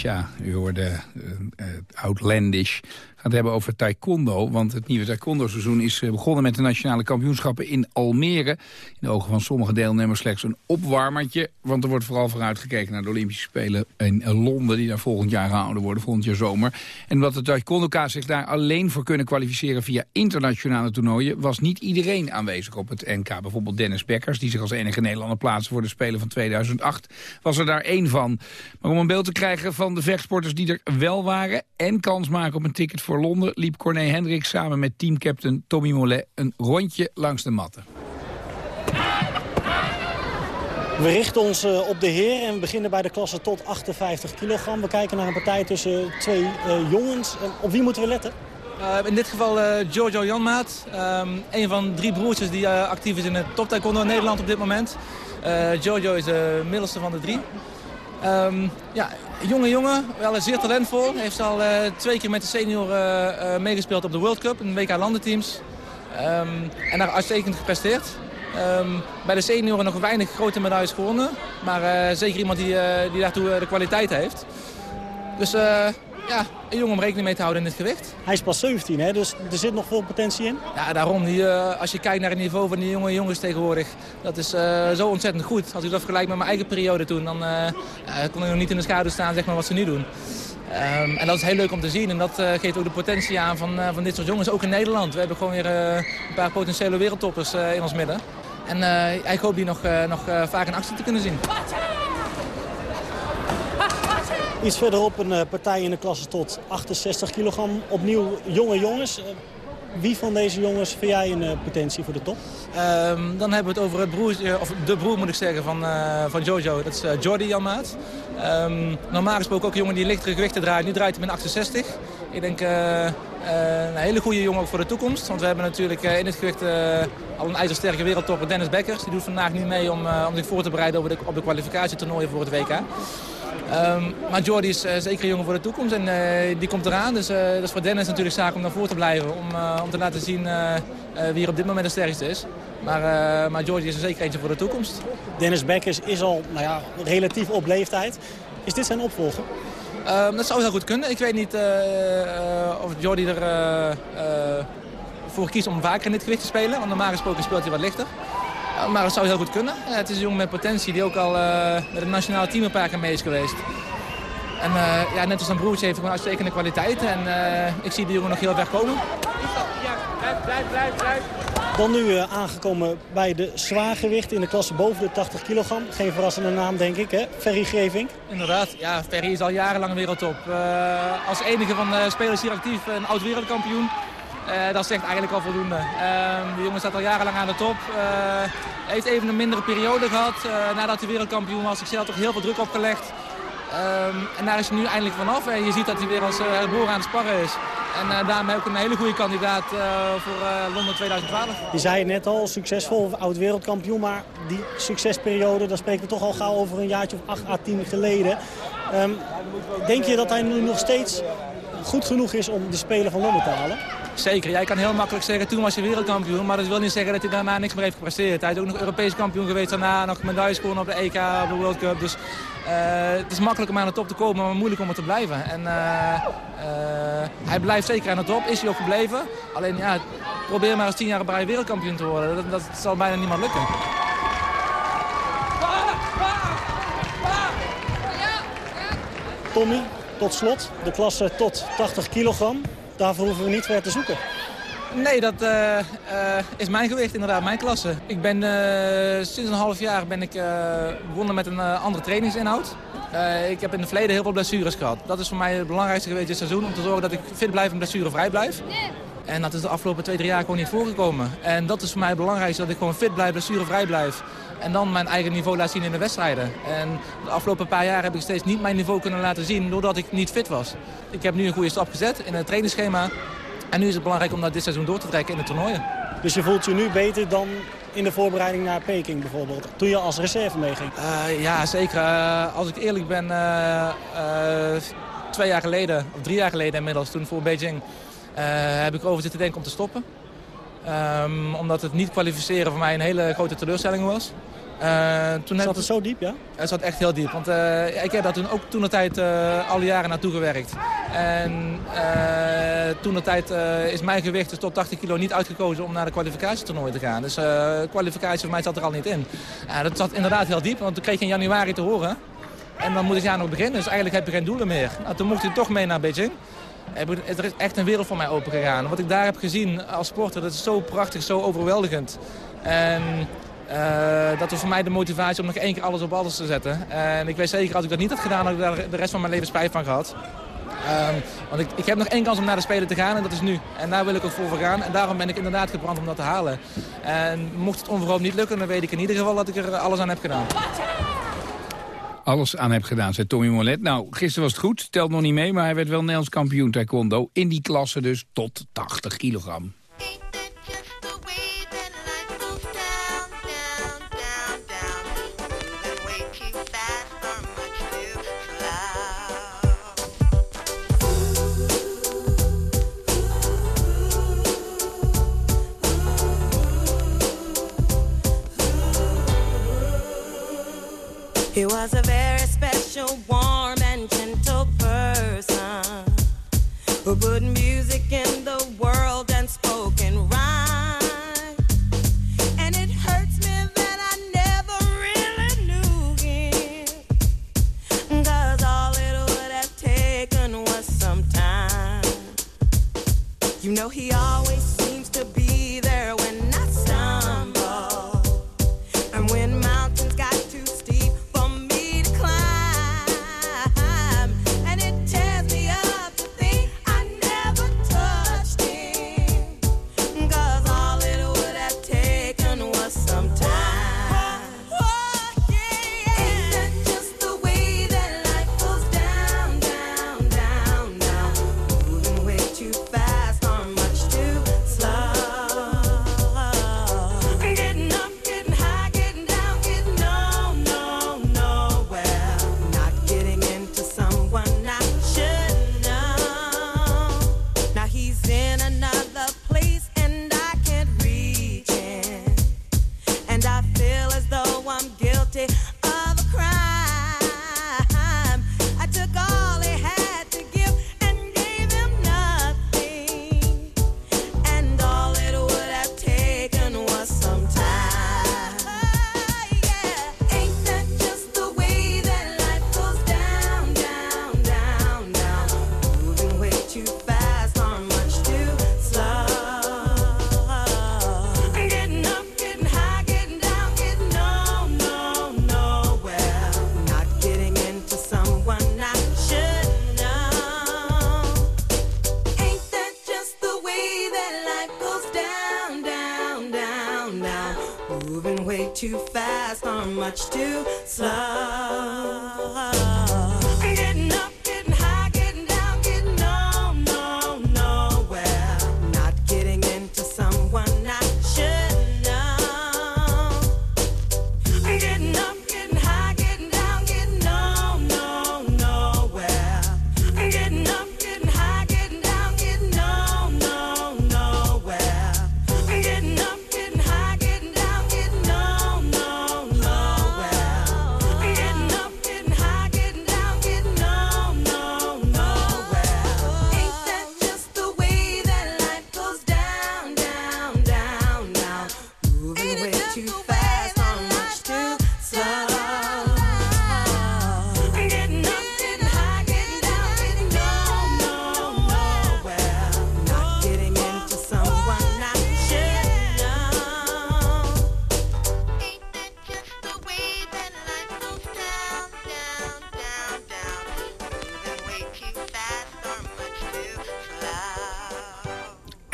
Asha. U hoorde uh, uh, Outlandish. Het hebben over taekwondo. Want het nieuwe taekwondo-seizoen is eh, begonnen met de nationale kampioenschappen in Almere. In de ogen van sommige deelnemers slechts een opwarmertje. Want er wordt vooral vooruitgekeken naar de Olympische Spelen in Londen. Die daar volgend jaar gehouden worden, volgend jaar zomer. En omdat de taekwondo-kaas zich daar alleen voor kunnen kwalificeren via internationale toernooien... was niet iedereen aanwezig op het NK. Bijvoorbeeld Dennis Bekkers, die zich als enige Nederlander plaatste voor de Spelen van 2008. Was er daar één van. Maar om een beeld te krijgen van de vechtsporters die er wel waren... en kans maken op een ticket voor Londen... liep Corné Hendricks samen met teamcaptain Tommy Mollet... een rondje langs de matten. We richten ons eh, op de heer en we beginnen bij de klasse tot 58 kilogram. We kijken naar een partij tussen twee eh, jongens. Eh, op wie moeten we letten? Uh, in dit geval uh, Giorgio Janmaat, um, een van drie broertjes die uh, actief is in het top taekwondo in Nederland op dit moment. Giorgio is de middelste van de drie. Um, ja, jonge jongen, wel zeer talentvol. Heeft al twee keer met de senioren meegespeeld op de World Cup, in WK landenteams. Um, en daar uitstekend gepresteerd. Um, bij de senioren nog weinig grote medailles gewonnen. Maar zeker iemand die, die daartoe de kwaliteit heeft. Dus ja, een jongen om rekening mee te houden in dit gewicht. Hij is pas 17, hè? dus er zit nog veel potentie in. Ja, daarom. Die, uh, als je kijkt naar het niveau van die jonge jongens tegenwoordig... dat is uh, zo ontzettend goed. Als ik dat vergelijk met mijn eigen periode toen... dan uh, kon ik nog niet in de schaduw staan zeg maar, wat ze nu doen. Um, en dat is heel leuk om te zien. En dat geeft ook de potentie aan van, van dit soort jongens. Ook in Nederland. We hebben gewoon weer een paar potentiële wereldtoppers in ons midden. En ik hoop die nog, nog vaak in actie te kunnen zien. Iets verderop een uh, partij in de klasse tot 68 kilogram. Opnieuw jonge jongens. Uh, wie van deze jongens vind jij een uh, potentie voor de top? Um, dan hebben we het over het broer, of de broer moet ik zeggen, van, van Jojo. Dat is Jordi Janmaat. Um, normaal gesproken ook een jongen die lichtere gewichten draait. Nu draait hij met 68. Ik denk een hele goede jongen ook voor de toekomst. Want we hebben natuurlijk in dit gewicht al een ijzersterke wereldtopper Dennis Bekkers. Die doet vandaag nu mee om, om zich voor te bereiden op de, op de kwalificatietoernooien voor het WK. Um, maar Jordi is uh, zeker een jongen voor de toekomst en uh, die komt eraan. Dus uh, dat is voor Dennis natuurlijk zaak om daarvoor te blijven. Om, om te laten zien wie er op dit moment de sterkste is. Maar, maar Jordi is er zeker eentje voor de toekomst. Dennis Bekkers is al nou ja, relatief op leeftijd. Is dit zijn opvolger? Um, dat zou heel goed kunnen. Ik weet niet of Jordi er voor kiest om vaker in dit gewicht te spelen. Want normaal gesproken speelt hij wat lichter. Maar het zou heel goed kunnen. Ja, het is een jongen met potentie die ook al uh, met het nationale team een paar keer mee is geweest. En eh, ja, net als zijn broertje heeft hij gewoon uitstekende kwaliteiten. En eh, ik zie die jongen nog heel ver komen. Blijf, blijf, blijf. Dan nu eh, aangekomen bij de zwaargewicht in de klasse boven de 80 kilogram. Geen verrassende naam, denk ik, hè? Ferry Greving. Inderdaad, ja, Ferry is al jarenlang wereldtop. Eh, als enige van de spelers hier actief een oud Eh, dat zegt eigenlijk al voldoende. Ehm, de jongen staat al jarenlang aan de top. Eh, heeft even een mindere periode gehad. Eh, nadat hij wereldkampioen was, zichzelf toch heel veel druk opgelegd. Ehm, en daar is hij nu eindelijk vanaf. En je ziet dat hij weer als uh, boer aan het sparren is. En daarmee ook een hele goede kandidaat voor Londen 2012. Je zei net al, succesvol, oud wereldkampioen. Maar die succesperiode, daar spreken we toch al gauw over een jaartje of 8 à 10 geleden. Ehm, denk je dat hij nu nog steeds goed genoeg is om de Spelen van Londen te halen? Zeker, jij kan heel makkelijk zeggen, toen was hij wereldkampioen. Maar dat wil niet zeggen dat hij daarna niks meer heeft gepresteerd. Hij is ook nog Europees kampioen geweest. Daarna nog medailles gewonnen op de EK, op de World Cup. Dus eh, het is makkelijk om aan de top te komen, maar moeilijk om er te blijven. En eh, eh, hij blijft zeker aan de top, is hij ook gebleven. Alleen ja, probeer maar eens tien jaar bij wereldkampioen te worden. Dat, dat zal bijna niemand lukken. Tommy, tot slot, de klasse tot 80 kilogram. Daarvoor hoeven we niet ver te zoeken. Nee, dat eh, eh, is mijn gewicht inderdaad, mijn klasse. Ik ben eh, sinds een half jaar ben ik, begonnen met een andere trainingsinhoud. Ik heb in het verleden heel veel blessures gehad. Dat is voor mij het belangrijkste geweest dit seizoen. Om te zorgen dat ik fit blijf en blessurevrij blijf. En dat is de afgelopen twee, drie jaar gewoon niet voorgekomen. En dat is voor mij het belangrijkste, dat ik gewoon fit blijf, blessurevrij blijf. En dan mijn eigen niveau laat zien in de wedstrijden. En de afgelopen paar jaar heb ik steeds niet mijn niveau kunnen laten zien doordat ik niet fit was. Ik heb nu een goede stap gezet in het trainingsschema. En nu is het belangrijk om dat dit seizoen door te trekken in de toernooien. Dus je voelt je nu beter dan in de voorbereiding naar Peking bijvoorbeeld. Toen je als reserve meeging. Eh, ja, zeker. Eh, als ik eerlijk ben, eh, twee jaar geleden, of drie jaar geleden inmiddels, toen voor Beijing, heb ik erover zitten denken om te stoppen. Ehm, omdat het niet kwalificeren voor mij een hele grote teleurstelling was. Eh, toen Zat het zo diep, ja? Het zat echt heel diep. Want eh, ik heb daar toen ook toen de tijd eh, alle jaren naartoe gewerkt. En toen de tijd is mijn gewicht dus tot 80 kilo niet uitgekozen om naar de kwalificatietoernooi te gaan. Dus kwalificatie voor mij zat er al niet in. Dat zat inderdaad heel diep, want toen kreeg je in januari te horen. En dan moet het jaar nog beginnen, dus eigenlijk heb je geen doelen meer. Nou, toen mocht ik toch mee naar Beijing. Er is echt een wereld voor mij open gegaan. Wat ik daar heb gezien als sporter, dat is zo prachtig, zo overweldigend. En eh, dat was voor mij de motivatie om nog één keer alles op alles te zetten. En ik weet zeker, als ik dat niet had gedaan, had ik daar de rest van mijn leven spijt van gehad. Ehm, want ik, ik heb nog één kans om naar de Spelen te gaan en dat is nu. En daar wil ik ook voor gaan. En daarom ben ik inderdaad gebrand om dat te halen. En mocht het onverhoopt niet lukken, dan weet ik in ieder geval dat ik er alles aan heb gedaan. Alles aan heb gedaan, zei Tommy Molet. Nou, gisteren was het goed, telt nog niet mee... maar hij werd wel Nederlands kampioen taekwondo. In die klasse dus tot 80 kilogram. Was a very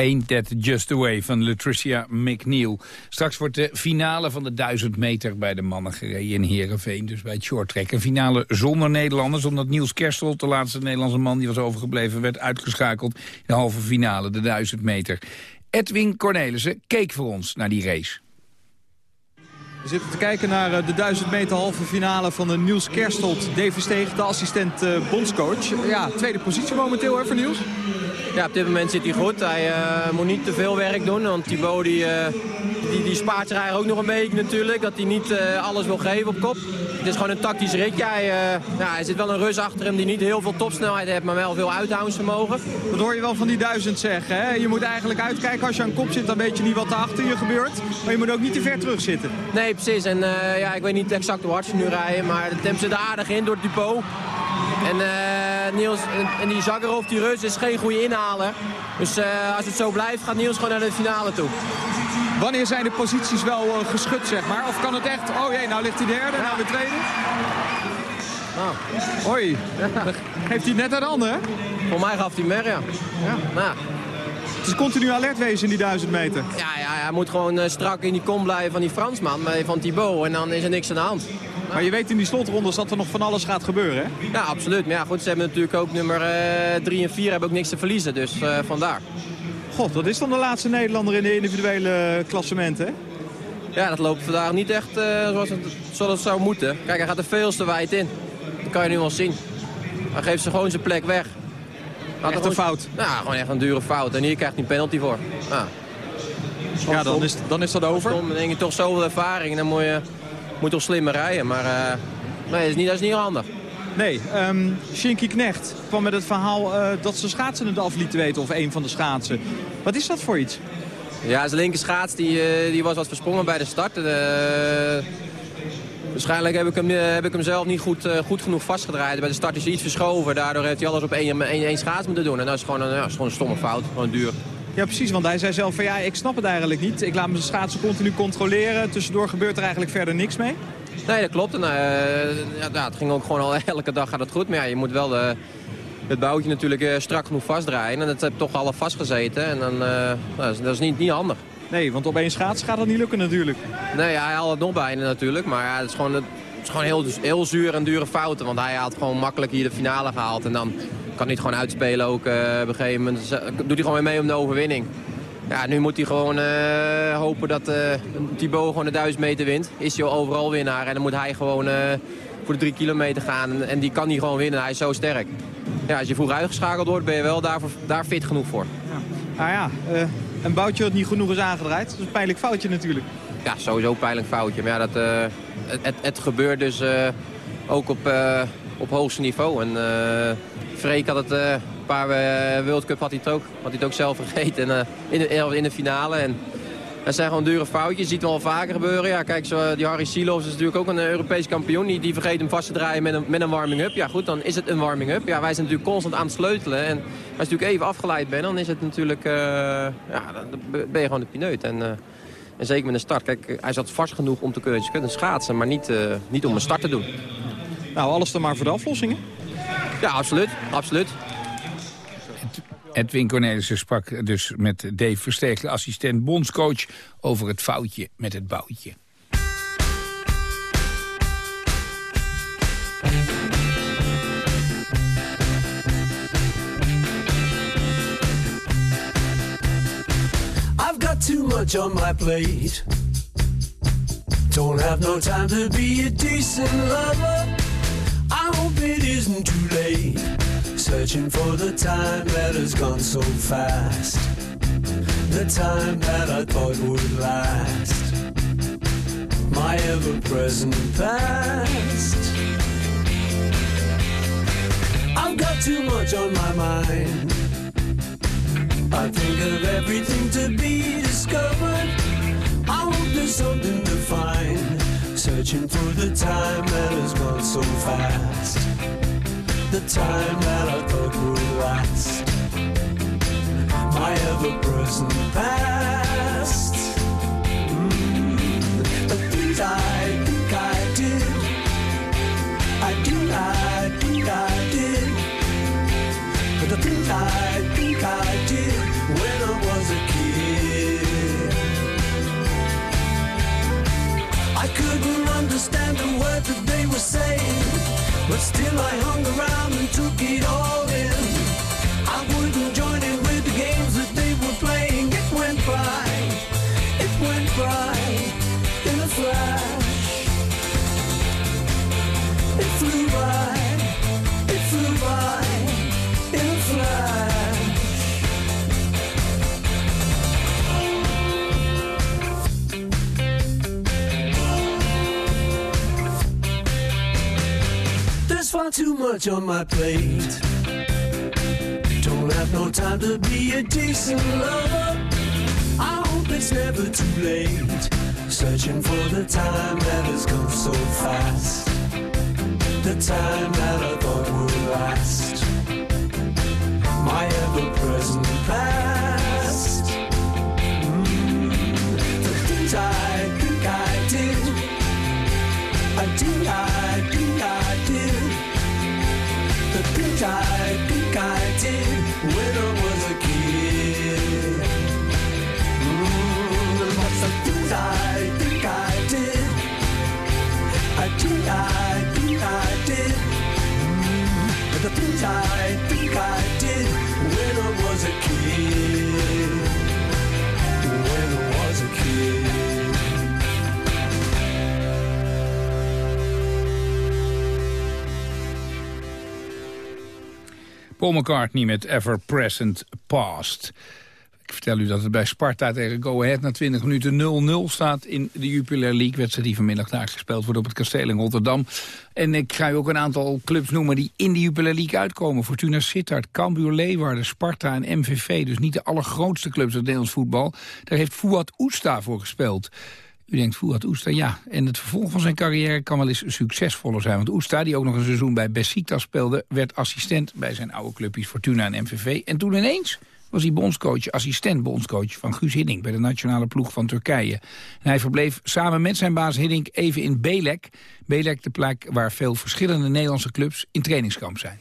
Ain't That Just the Way van Latricia McNeil. Straks wordt de finale van de 1000 meter bij de mannen gereden in Heerenveen. Dus bij het shorttrack. Een finale zonder Nederlanders. Omdat Niels Kerstel, de laatste Nederlandse man die was overgebleven... werd uitgeschakeld in de halve finale, de 1000 meter. Edwin Cornelissen keek voor ons naar die race. We zitten te kijken naar eh, de 1000 meter halve finale van de Niels Kerstelt. Davy Steeg, de assistent eh, bondscoach. Ja, tweede positie momenteel hè, voor Niels. Ja, op dit moment zit hij goed. Hij eh, moet niet te veel werk doen, want Thibaut die, eh, die, die spaart zich eigenlijk ook nog een beetje natuurlijk. Dat hij niet eh, alles wil geven op kop. Het is gewoon een tactisch ritje. Hij, ja, hij zit wel een rus achter hem die niet heel veel topsnelheid heeft, maar wel veel uithoudingsvermogen. Dat hoor je wel van die duizend zeggen. Hè? Je moet eigenlijk uitkijken als je aan kop zit, dan weet je niet wat er achter je gebeurt. Maar je moet ook niet te ver terug zitten. Nee, precies. En ja, ik weet niet exact hoe hard ze nu rijden, maar de tempo zit er aardig in door het depot. En eh, Niels, en, die Zagarov, die Rus, is geen goede inhaler. Dus eh, als het zo blijft, gaat Niels gewoon naar de finale toe. Wanneer zijn de posities wel eh, geschud, zeg maar? Of kan het echt, oh jee, nou ligt hij derde, nou weer tweede? Nou. Hoi, heeft hij net aan de handen, hè? Voor mij gaf hij meer, ja. ja. Nou, Het is continu alert wezen in die duizend meter. ja, ja, hij moet gewoon strak in die kom blijven van die Fransman, van Thibaut. En dan is er niks aan de hand. Maar je weet in die slotrondes dat er nog van alles gaat gebeuren, hè? Ja, absoluut. Maar ja, goed, ze hebben natuurlijk ook nummer 3 en 4 hebben ook niks te verliezen. Dus eh, vandaar. God, dat is dan de laatste Nederlander in de individuele klassementen, hè? Ja, dat loopt vandaag niet echt eh, zoals, het, zoals het zou moeten. Kijk, hij gaat er veel te wijd in. Dat kan je nu wel zien. Hij geeft ze gewoon zijn plek weg. Had Echt een gewoon- fout. Ja, gewoon echt een dure fout. En hier krijgt hij een penalty voor. Ja, Ja, dan is, dan is dat over. Dan denk je toch zoveel ervaring. En dan moet je, moet toch slimmer rijden. Maar eh, nee, dat is niet, dat is niet handig. Nee, ehm Shinky Knecht kwam met het verhaal eh, dat ze schaatsen het af lieten weten. Of een van de schaatsen. Wat is dat voor iets? Ja, zijn linker schaats die, eh, die was wat versprongen bij de start. Waarschijnlijk heb ik, hem, heb ik hem zelf niet goed, goed genoeg vastgedraaid. Bij de start is hij iets verschoven. Daardoor heeft hij alles op één, één, één schaats moeten doen. En dat is gewoon een, ja, dat is gewoon een stomme fout. Gewoon duur. Ja, precies, want hij zei zelf van ja, ik snap het eigenlijk niet. Ik laat mijn schaatsen continu controleren. Tussendoor gebeurt er eigenlijk verder niks mee. Nee, dat klopt. En, eh, ja, het ging ook gewoon al elke dag gaat het goed. Maar ja, je moet wel de, het boutje natuurlijk eh, strak genoeg vastdraaien. En dat heeft toch half vastgezeten. En dan, eh, dat is, dat is niet, niet handig. Nee, want op één schaats gaat dat niet lukken natuurlijk. Nee, ja, hij had het nog bijna natuurlijk. Maar ja, het is gewoon, het is gewoon heel, heel zuur en dure fouten. Want hij had gewoon makkelijk hier de finale gehaald. En dan kan hij het gewoon uitspelen ook. eh, op een gegeven moment Z- doet hij gewoon weer mee om de overwinning. Ja, nu moet hij gewoon eh, hopen dat eh Thibaut gewoon de 1000 meter wint. Is hij al overal winnaar. En dan moet hij gewoon eh, voor de drie kilometer gaan. En, en die kan hij gewoon winnen. Hij is zo sterk. Ja, als je vroeg uitgeschakeld wordt, ben je wel daar, daar fit genoeg voor. Nou ja, eh, een boutje dat niet genoeg is aangedraaid. Dat is een pijnlijk foutje natuurlijk. Ja, sowieso een pijnlijk foutje. Maar ja, dat, eh, het, het, het gebeurt dus eh, ook op, eh, op hoogste niveau. En eh Freek had het eh, een paar eh, World Cup had hij het ook, had hij het ook zelf vergeten en, eh, in, de, in de finale. En dat zijn gewoon dure foutjes. Je ziet het wel vaker gebeuren. Ja, kijk, zo, die Harry Silos is natuurlijk ook een Europees kampioen. Die, die vergeet hem vast te draaien met een, met een warming-up. Ja goed, dan is het een warming-up. Ja, wij zijn natuurlijk constant aan het sleutelen. En als je natuurlijk even afgeleid bent, dan is het natuurlijk... ja, dan ben je gewoon de pineut. En, en zeker met een start. Kijk, hij zat vast genoeg om te kunnen, schaatsen, maar niet, niet om een start te doen. Nou, alles dan maar voor de aflossingen. Ja, absoluut. absoluut. Edwin Cornelissen sprak dus met Dave Versteegler, assistent bondscoach... over het foutje met het boutje. I've got too much on my plate. Don't have no time to be a decent lover. Hope it isn't too late. Searching for the time that has gone so fast. The time that I thought would last. My ever present past. I've got too much on my mind. I think of everything to be discovered. I hope there's something to find. Searching for the time that has gone so fast. The time that I thought would last. My ever present past. Mm, The things I think I did. I do, I think I did. But the things I understand the words that they were saying, but still I hung around and took it all in. Far too much on my plate. Don't have no time to be a decent lover. I hope it's never too late. Searching for the time that has gone so fast. The time that I thought would last. Paul McCartney met Ever Present Past. Ik vertel u dat het bij Sparta tegen Go Ahead na 20 minuten 0-0 staat in de Jupiler League. Wedstrijd die vanmiddag daar gespeeld wordt op het kasteel in Rotterdam. En ik ga u ook een aantal clubs noemen die in de Jupiler League uitkomen. Fortuna Sittard, Cambuur Leeuwarden, Sparta en MVV. Dus niet de allergrootste clubs uit Nederlands voetbal. Daar heeft Fouad Oesta voor gespeeld. U denkt, Fouad Oesta, ja. En het vervolg van zijn carrière kan wel eens succesvoller zijn. Want Oesta, die ook nog een seizoen bij Besiktas speelde... werd assistent bij zijn oude clubjes Fortuna en MVV. En toen ineens was hij bondscoach, assistent bondscoach van Guus Hiddink... bij de nationale ploeg van Turkije. En hij verbleef samen met zijn baas Hiddink even in Belek. Belek, de plek waar veel verschillende Nederlandse clubs in trainingskamp zijn.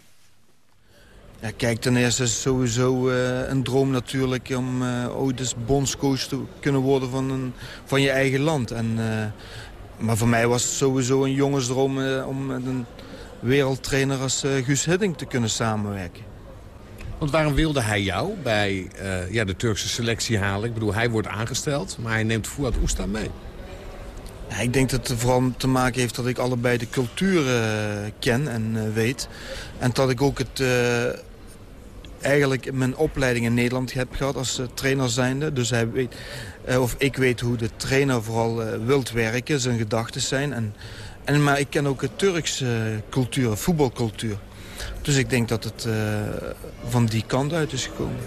Ja, kijk, ten eerste is het sowieso eh, een droom natuurlijk om eh, ooit eens bondscoach te kunnen worden van, een, van je eigen land. En, eh, maar voor mij was het sowieso een jongensdroom om met een wereldtrainer als Guus Hiddink te kunnen samenwerken. Want waarom wilde hij jou bij ja, de Turkse selectie halen? Ik bedoel, hij wordt aangesteld, maar hij neemt Fouad Oesta mee. Ja, ik denk dat het vooral te maken heeft dat ik allebei de cultuur eh, ken en weet. En dat ik ook het, eigenlijk mijn opleiding in Nederland heb gehad als eh, trainer zijnde. Dus hij weet, eh, of ik weet hoe de trainer vooral eh, wilt werken, zijn gedachten zijn. En, en, maar ik ken ook de Turkse cultuur, voetbalcultuur. Dus ik denk dat het van die kant uit is gekomen.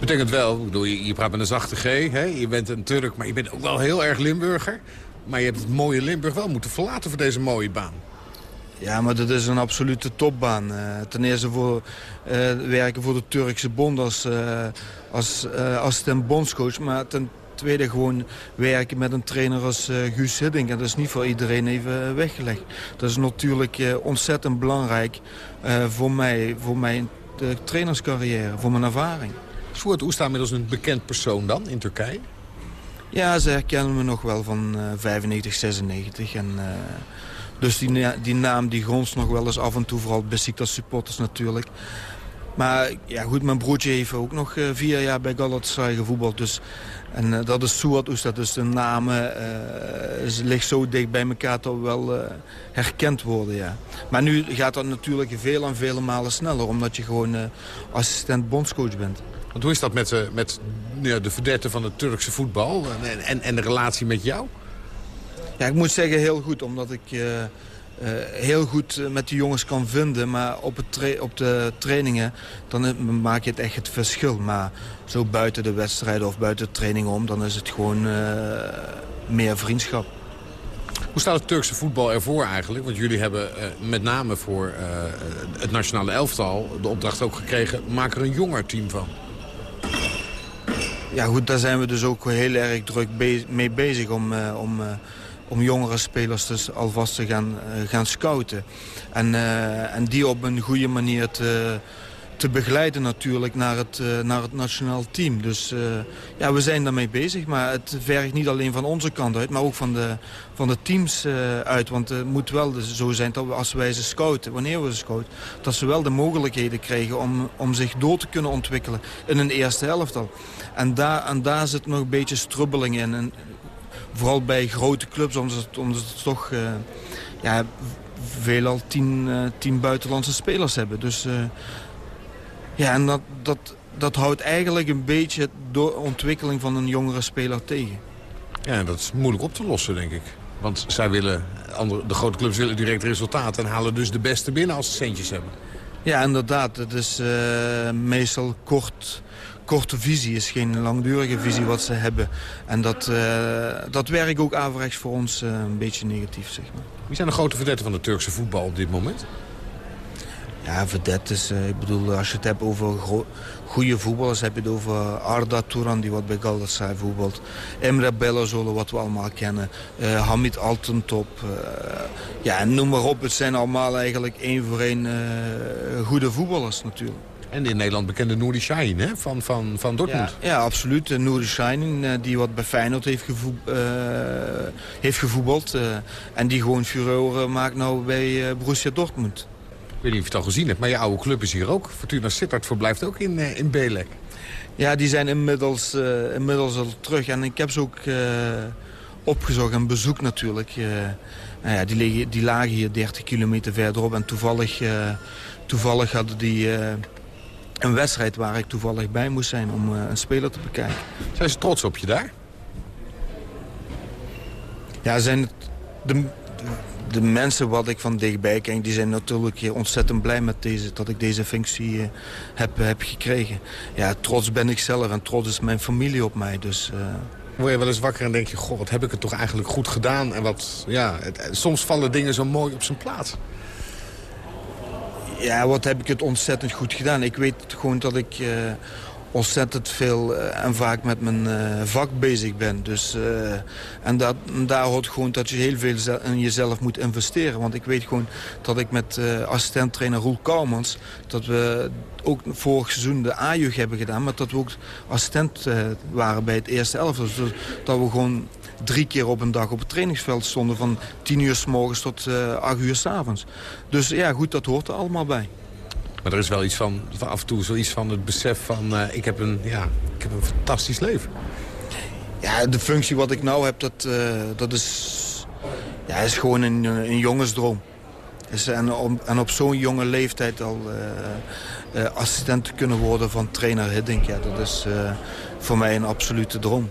Betekent wel, ik bedoel, je, je praat met een zachte G, hè? je bent een Turk, maar je bent ook wel heel erg Limburger. Maar je hebt het mooie Limburg wel moeten verlaten voor deze mooie baan. Ja, maar dat is een absolute topbaan. Eh, ten eerste voor eh, werken voor de Turkse bond als, eh, als assistent bondscoach. Maar ten tweede gewoon werken met een trainer als Guus Hiddink. En dat is niet voor iedereen even weggelegd. Dat is natuurlijk ontzettend belangrijk voor mij, voor mijn trainerscarrière, voor mijn ervaring. Is Fouad Oesta inmiddels een bekend persoon dan in Turkije? Ja, ze herkennen me nog wel van eh 95, 96. En, dus die, die naam die gronst nog wel eens af en toe, vooral Besiktas supporters natuurlijk. Maar ja, goed, mijn broertje heeft ook nog eh, vier jaar bij Galatasaray gevoetbald. Dus, en eh, dat is Suat Oestat, dus de namen is- ligt zo dicht bij elkaar dat we wel herkend worden. Ja. Maar nu gaat dat natuurlijk veel en vele malen sneller, omdat je gewoon assistent bondscoach bent. Want hoe is dat met, met ja, de verdette van het Turkse voetbal en, en, en de relatie met jou? Ja, ik moet zeggen heel goed, omdat ik eh, eh, heel goed eh, met die jongens kan vinden. Maar op, het op de trainingen, dan maak je het echt het verschil. Maar zo buiten de wedstrijden of buiten de trainingen om, dan is het gewoon meer vriendschap. Hoe staat het Turkse voetbal ervoor eigenlijk? Want jullie hebben met name voor het nationale elftal de opdracht ook gekregen... maak er een jonger team van. Ja goed, daar zijn we dus ook heel erg druk be- mee bezig om, om, om jongere spelers dus alvast te gaan, eh, gaan scouten. En, eh, en die op een goede manier te, te begeleiden natuurlijk naar het, eh, naar het nationaal team. Dus ja, we zijn daarmee bezig. Maar het vergt niet alleen van onze kant uit, maar ook van de, van de teams uit. Want het moet wel dus zo zijn dat we als wij ze scouten, wanneer we ze scouten... dat ze wel de mogelijkheden krijgen om, om zich door te kunnen ontwikkelen in een eerste elftal. En daar, en daar zit nog een beetje strubbeling in. En vooral bij grote clubs, omdat het, omdat het toch... eh, ja, veelal tien, eh, tien buitenlandse spelers hebben. Dus eh, ja, en dat, dat, dat houdt eigenlijk een beetje de ontwikkeling van een jongere speler tegen. Ja, en dat is moeilijk op te lossen, denk ik. Want zij willen, andere, de grote clubs willen direct resultaat... en halen dus de beste binnen als ze centjes hebben. Ja, inderdaad. Het is meestal kort, korte visie. is geen langdurige visie wat ze hebben. En dat, eh, dat werkt ook averechts voor ons eh, een beetje negatief, zeg maar. Wie zijn de grote verdetten van het Turkse voetbal op dit moment? Ja, verdettes. eh ik bedoel, als je het hebt over goede voetballers... heb je het over Arda Turan, die wat bij Galatasaray voetbalt. Emre Belözoğlu, wat we allemaal kennen. eh, Hamid Altentop. eh, ja, en noem maar op. Het zijn allemaal eigenlijk één voor één goede voetballers natuurlijk. En in Nederland bekende Nouri Sahin hè? Van, van, van Dortmund. Ja, absoluut. Uh, Nouri Sahin, eh, die wat bij Feyenoord heeft, gevoe- eh, heeft gevoetbald. eh, en die gewoon furoren maakt nou bij eh, Borussia Dortmund. Ik weet niet of je het al gezien hebt, maar je oude club is hier ook. Fortuna Sittard verblijft ook in, eh, in Belek. Ja, die zijn inmiddels, eh, inmiddels al terug. En ik heb ze ook eh, opgezocht en bezoek natuurlijk. Eh, nou ja, die, liggen, die lagen hier 30 kilometer verderop. En toevallig, eh, toevallig hadden die eh, een wedstrijd waar ik toevallig bij moest zijn om eh, een speler te bekijken. Zijn ze trots op je daar? Ja, zijn het de, de mensen wat ik van dichtbij kijk, die zijn natuurlijk ontzettend blij met deze, dat ik deze functie eh, heb, heb gekregen. Ja, trots ben ik zelf en trots is mijn familie op mij. Dus, eh, Word je wel eens wakker en denk je, goh, wat heb ik het toch eigenlijk goed gedaan? En wat, ja, het- soms vallen dingen zo mooi op zijn plaats. Ja, wat heb ik het ontzettend goed gedaan. Ik weet gewoon dat ik eh, ontzettend veel eh, en vaak met mijn eh, vak bezig ben. Dus, en, dat, daar hoort gewoon dat je heel veel in jezelf moet investeren. Want ik weet gewoon dat ik met eh assistent-trainer Roel Kouwmans... dat we ook vorig seizoen de A-jeugd hebben gedaan... maar dat we ook assistent waren bij het eerste elftal. Dus dat we gewoon drie keer op een dag op het trainingsveld stonden... van tien uur s morgens tot eh acht uur s avonds. Dus ja, goed, dat hoort er allemaal bij. Maar er is wel iets van, van af en toe zoiets van het besef van... eh, ik, heb een, ja, ik heb een fantastisch leven. Ja, de functie wat ik nou heb, dat, eh, dat is, ja, is gewoon een, een jongensdroom. Dus, en, om, en op zo'n jonge leeftijd al assistent te kunnen worden van trainer Hiddink... Ja, dat is voor mij een absolute droom.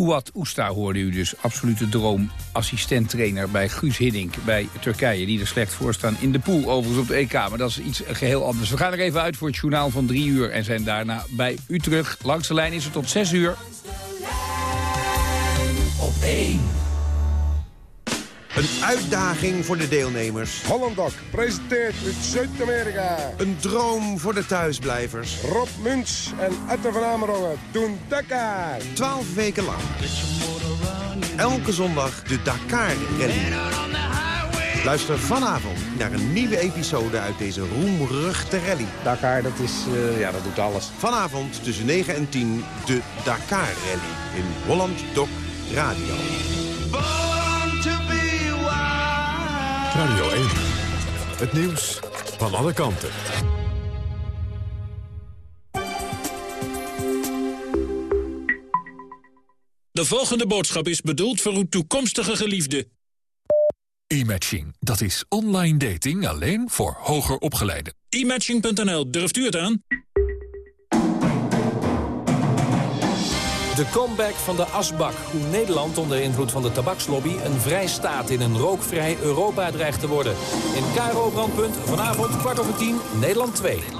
Fouad Oesta hoorde u dus, absolute droom. Assistent-trainer bij Guus Hiddink bij Turkije. Die er slecht voor staan in de pool overigens op de EK. Maar dat is iets geheel anders. We gaan er even uit voor het journaal van drie uur. En zijn daarna bij u terug. Langs de lijn is het tot zes uur. Op één. Een uitdaging voor de deelnemers. Hollandok presenteert uit Zuid-Amerika. Een droom voor de thuisblijvers. Rob Muns en Atte van Amerongen doen Dakar. Twaalf weken lang. Elke zondag de Dakar Rally. Luister vanavond naar een nieuwe episode uit deze roemruchte rally. Dakar, dat, is, eh, ja, dat doet alles. Vanavond tussen 9 en 10 de Dakar Rally in Holland Doc Radio. Radio 1. Het nieuws van alle kanten. De volgende boodschap is bedoeld voor uw toekomstige geliefde. E-matching, dat is online dating alleen voor hoger opgeleiden. E-matching.nl, durft u het aan? De comeback van de asbak. Hoe Nederland onder invloed van de tabakslobby... een vrij staat in een rookvrij Europa dreigt te worden. In Cairo Brandpunt, vanavond kwart over tien, Nederland 2.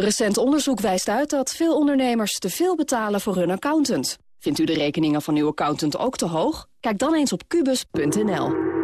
Recent onderzoek wijst uit dat veel ondernemers te veel betalen voor hun accountant. Vindt u de rekeningen van uw accountant ook te hoog? Kijk dan eens op kubus.nl.